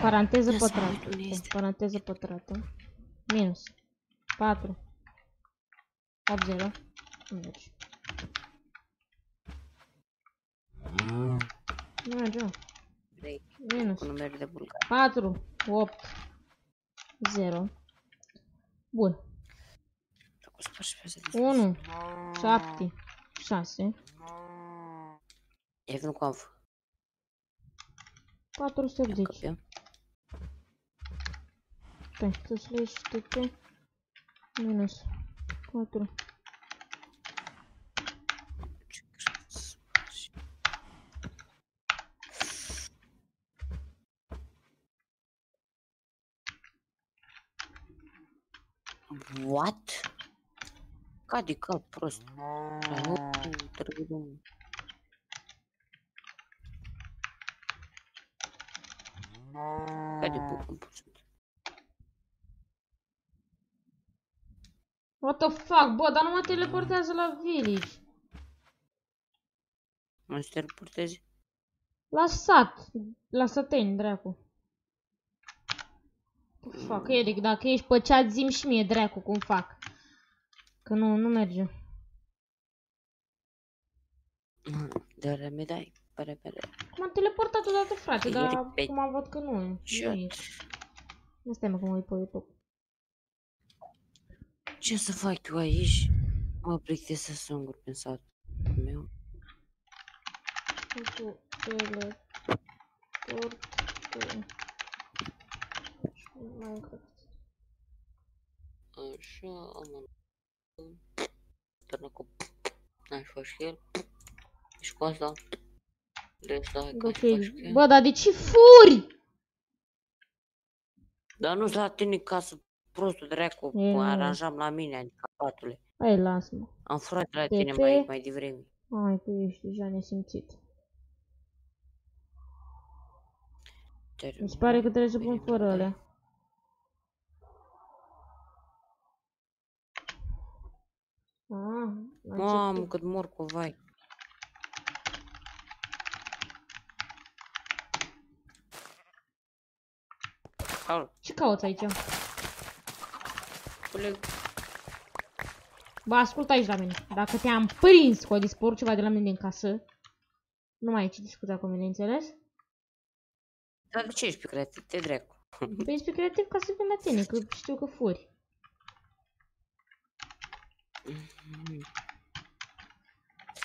paranteză Ia să mă pătrată. uit unde este. Paranteză pătrată. Minus. 4. 8, 0. Deci. Nu merge, mă. Trei. Minus. Cu numere de bulgar. 4, 8, 0. Bun. Cu spargi pe asta de 1, 7, 6, Ai venit cu av. 480. Căpem. Stai, să slash TP. Minus. 4. What? Cade cap prost. Ai, nu, trebuie de un- Cade bucăm puțin. What the fuck, bă, dar nu mă teleportează la village. Nu se teleportezi? La sat. La săteni, dracu. Fuck, Eric, dacă ești pe chat, zim și mie, dracu, cum fac. Că nu, nu merge. De la medai. Pare, pare. M-am teleportat odată, frate, dar Eric, pe acum văd că nu. Nu chat. e. Nu stai mă, că mă uit pe YouTube. Ce să fac eu aici? Mă plictisesc singur prin satul meu. Cu teleport. Minecraft. Așa, am un... Tărnă cu... N-ai fost și el. Și cu asta... De asta, hai că Ok. faci cu el. Bă, dar de ce furi? Dar nu la tine ca să prostul dracu, E, nu. aranjam la mine, adică patule. Hai, las-mă. Am furat de la tine TP. mai, mai devreme. Hai, că ești deja nesimțit. Mi se pare că trebuie să pun fără alea. Ah, la Mamă, început. cât mor cu vai. Aul, Ce cauți aici? coleg, Bă, ascultă aici la mine. Dacă te-am prins că a dispărut ceva de la mine din casă, Nu mai ai ce discuta cu mine, înțeles? Dar de ce ești pe creativ? Te dracu. Păi ești pe creativ ca să vin la tine, că știu că furi.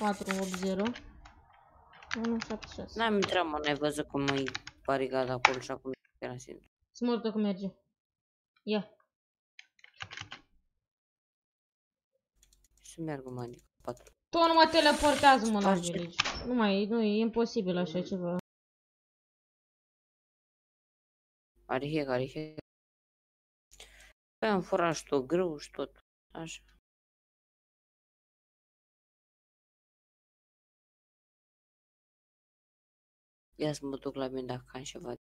480 176 N-am intrat, mă, n-ai văzut cum e barigat acolo și acum era simplu. Smurtă cum merge. Ia. Să meargă, mă, adică patru. Tu nu mă teleportează, mă, la Face. village. Nu mai, nu, e imposibil așa ceva. Are hec, are hec. Păi am furat și tot grâu și tot. Așa. Ia să mă duc la mine dacă am ceva.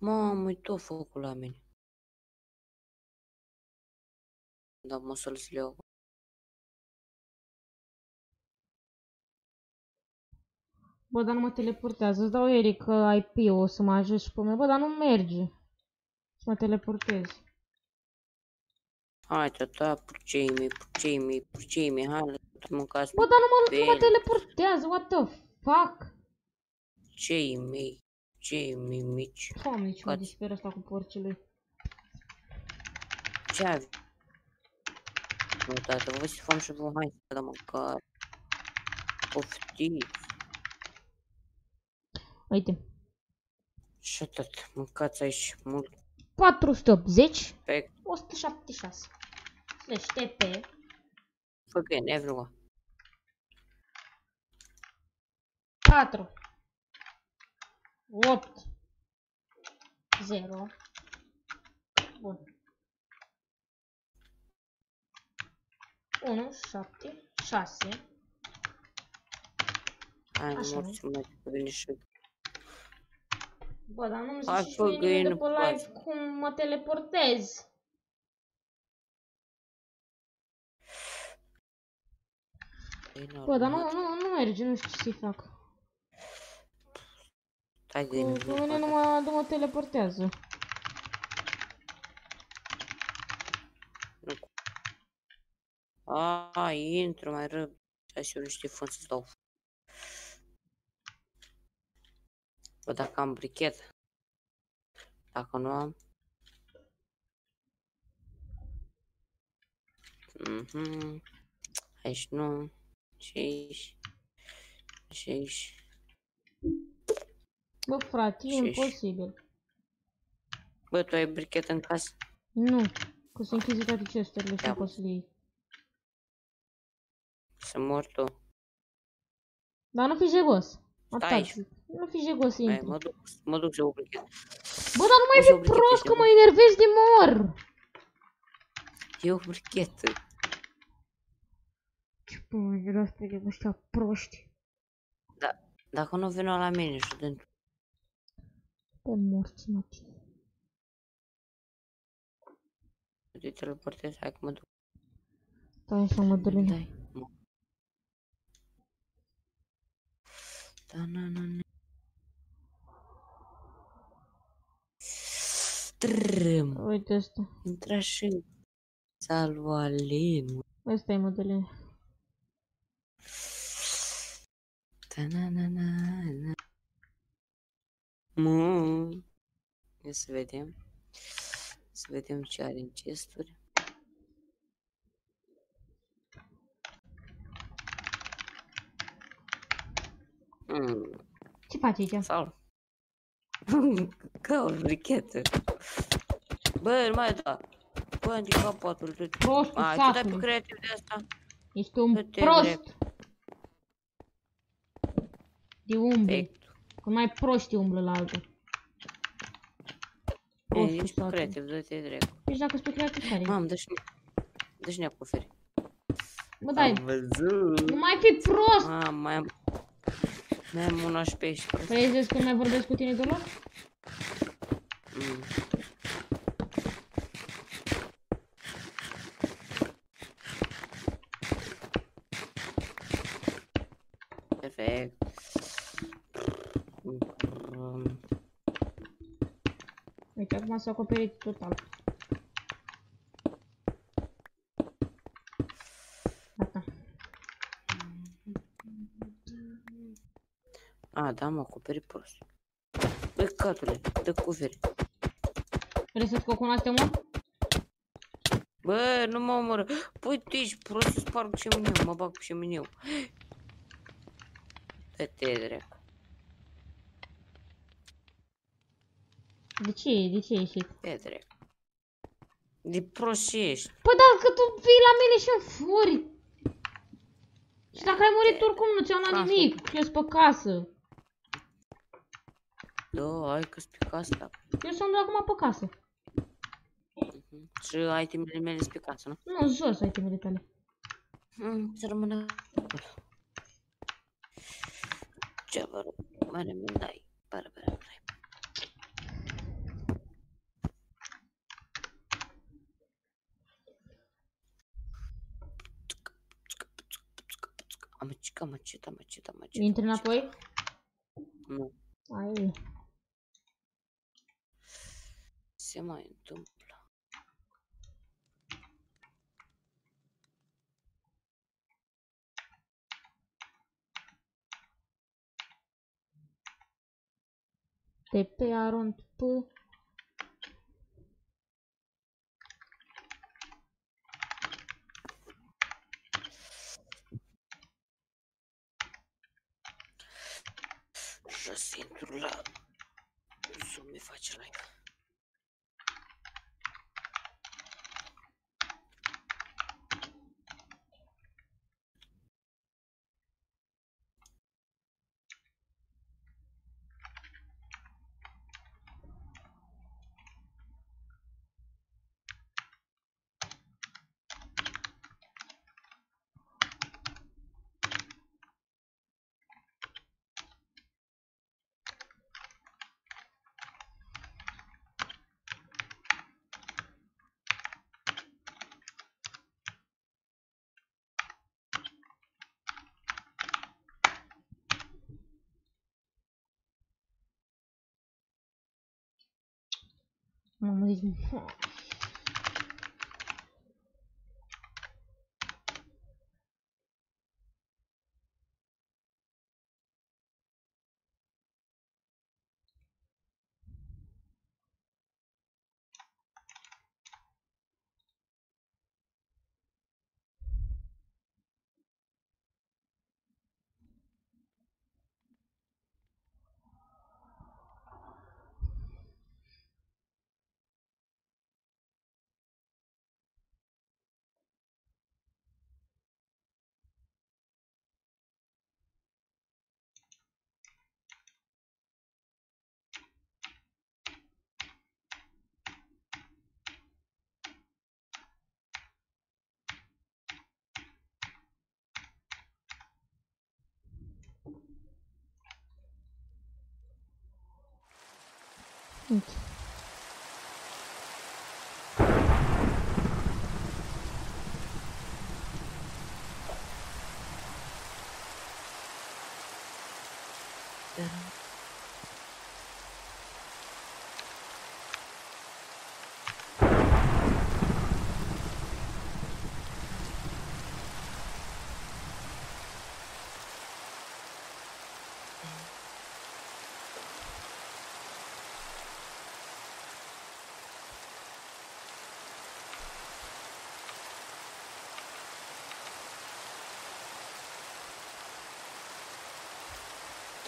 Mamă, e tot focul la mine. Da, mă să-l iau. Bă, dar nu mă teleportează. Îți dau Eric că IP o să mă ajut și pe mine. Bă, dar nu merge. Să mă teleportez. Hai, tata, purcei mei, purcei mei, purcei mei, hai, lăsați mâncați Bă, dar nu mă, nu mă Bine. teleportează. What the fuck? cei mei, cei mei mici. Doamne, ce mă Faci. disperă asta cu porcile. Ce aveți? Nu, tată, vă să fac și vă, hai să dăm mâncare. Poftiți. Uite. Și atât, mâncați aici mult 480 pe 176 slash TP fucking everyone. 4 8 0 Bun 1 7 6 Hai, Așa, morți, mă, că vine și Bă, dar nu-mi Hai, zici fă, mie nimeni de găină pe proastă. live cum mă teleportez. Bă, dar nu, nu, nu merge, nu știu ce să-i fac. Stai Cu, găină, cu mine nu mă, nu mă teleportează. A, intră mai rău. Hai să eu niște fân să-ți dau. Bă, dacă am brichet. Dacă nu am. Mhm. Aici nu. Și aici. Bă, frate, e imposibil. Bă, tu ai brichet în casă? Nu, că se închizi toate chesturile și nu poți să le iei. Să mor tu. Dar nu fi jegos. Stai. Nu fi jegos să intri. mă duc, mă duc să o brichet. Bă, dar nu mai să fi prost că mă enervezi de mor. E o brichetă. Ce până de asta de ăștia proști. Dacă nu vină la mine și dând Pe morți, mă. te teleportez, hai că mă duc. Stai așa, Mădălina. Dai. mă. Da, na, na, na. Trâm. Uite asta. Intra și salvo Alin. Asta e Mădălina. Da, na, na, na, na. Mă. Ia să vedem. Să vedem ce are în chesturi. Mm. Ce faci aici? Sau... Ca o brichetă. Bă, nu mai da. Bă, handicapatul. Tu... Prostul Ai, tu dai pe satului. creativ de asta? Ești un Dă-te prost. drept. De umbli. Perfect. Că mai proști umblă la altul. E, Prostul ești pe satului. creativ, dă-te drept. Deci dacă spui creativ care e? Mam, dă-și Dă-și ne acoferi. Bă, dai. Am văzut. Nu mai fi prost! Mam, mai am... Mai am un aș pește. Vrei să vezi când mai vorbesc cu tine deloc? ca să acopere total. Gata. A, da, mă acoperi prost. Băi, catule, dă cuveri. Vrei să-ți coconaste, mă? Bă, nu mă omoră. Păi, tu ești prost să sparg cemineu, mă bag cu cemineu. Dă-te, drept. De ce? De ce ai ieșit? Dă, dracu. De prost ce ești. Păi dacă tu vii la mine și îmi furi. Și dacă ai murit oricum nu ți-am luat Casă. nimic. Eu sunt pe casă. Da, ai că spic asta. Eu sunt acum pe casă. Mhm. Și itemele mele sunt pe casă, nu? Nu, jos ai temele tale. Mm, să rămână acolo. Ce vă rog, mă dai. Bara, bara, bara. Amăcică, amăcit, amăcit, amăcit. Intri amăcit. înapoi? Nu, Ai. se mai întâmplă. TP arond P. Și să intru la 你看 mi face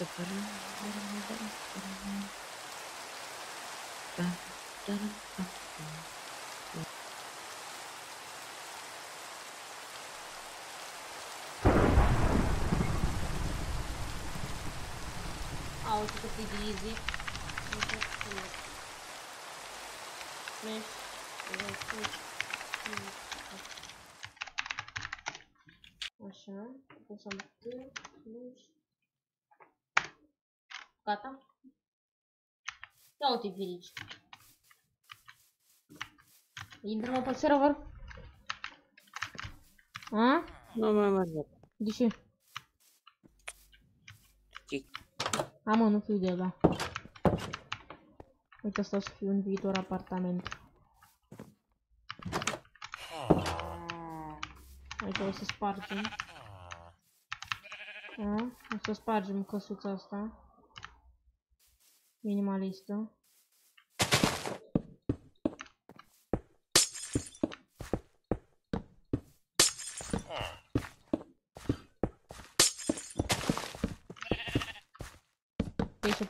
live. Mamă, deci... Uite. Au, uite cât e de easy. Uite, frumos. Smash. Uite, smash. Așa, apăsăm T, smash. Gata? Ia uite village. Intrăm pe server? A? Nu mai merge. De ce? Știi? A, mă, nu fiu de ăla. Uite, asta o să fiu un viitor apartament. Uite, o să spargem. A, o să spargem căsuța asta. Minimalistă.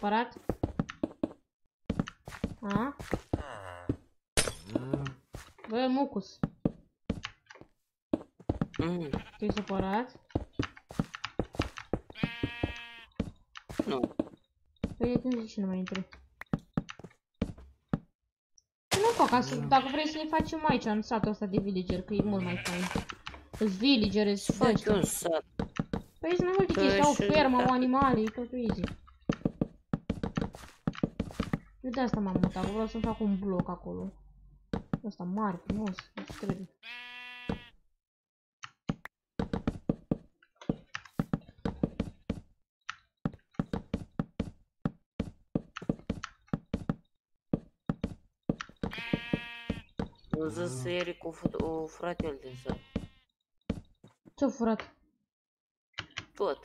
Ești supărat? A? Bă, Mucus, Mm, te-ai supărat? nu. Păi când zici nu mai intri? Nu fac să, dacă vrei să ne facem aici, în satul ăsta de villager, că e mult mai fain. Îți villager, îți Faci ăștia. un sat. Păi sunt mai multe chestii, au și- fermă, au animale, e totul easy. Eu de asta m-am mutat, vreau să fac un bloc acolo. Ăsta mare, frumos, ce trebuie. O zis ieri cu fut- o fratele din sat. Ce-au furat? Tot.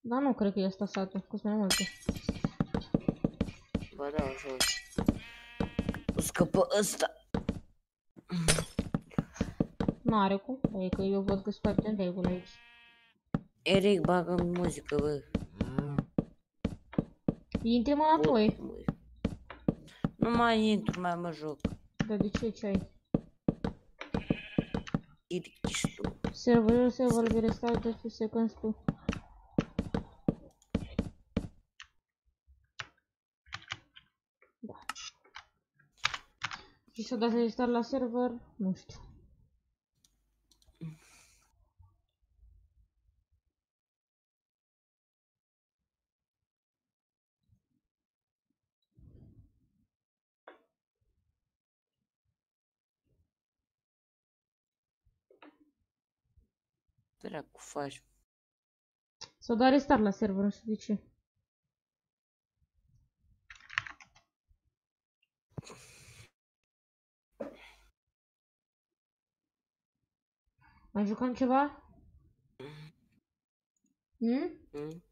Dar nu cred că e asta satul, că sunt mai multe. Ba da, așa. O scăpă ăsta. N-are cum, adică eu văd că sunt foarte în regulă aici. Eric, bagă muzică, bă. Intrăm înapoi. Bă, muzică. Nu mai intru, mai mă joc. Dar de ce, ce ai? Eric, ești tu. Server, server, will restart just few seconds to... Da. Și să dați restart la server? Nu știu. Dracu faci. Să dau restart la server, nu știu de ce. Mai jucăm ceva? Hmm? Mm?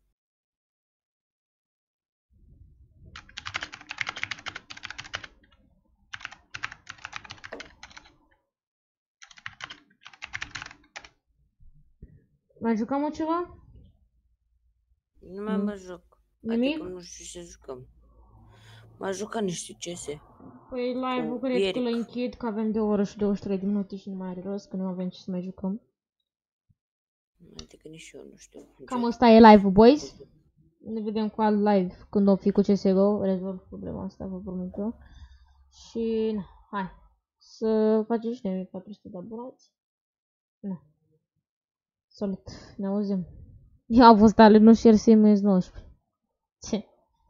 Mai jucăm o ceva? Nu mai Mm. mă joc. Nimic? Adică nu știu ce jucăm. M-a jucat niște CS. Păi live-ul Cu cred că îl Eric. închid, că avem de o oră și 23 de minute și nu mai are rost, că nu avem ce să mai jucăm. Adică nici eu nu știu. Cam asta e live-ul, boys. Ne vedem cu alt live când o fi cu CSGO, rezolv problema asta, vă promit eu. Și, na, hai, să facem și noi 400 de abonați. Na. Salut, ne auzim. Eu am fost ale, nu share SMS 19. Ce?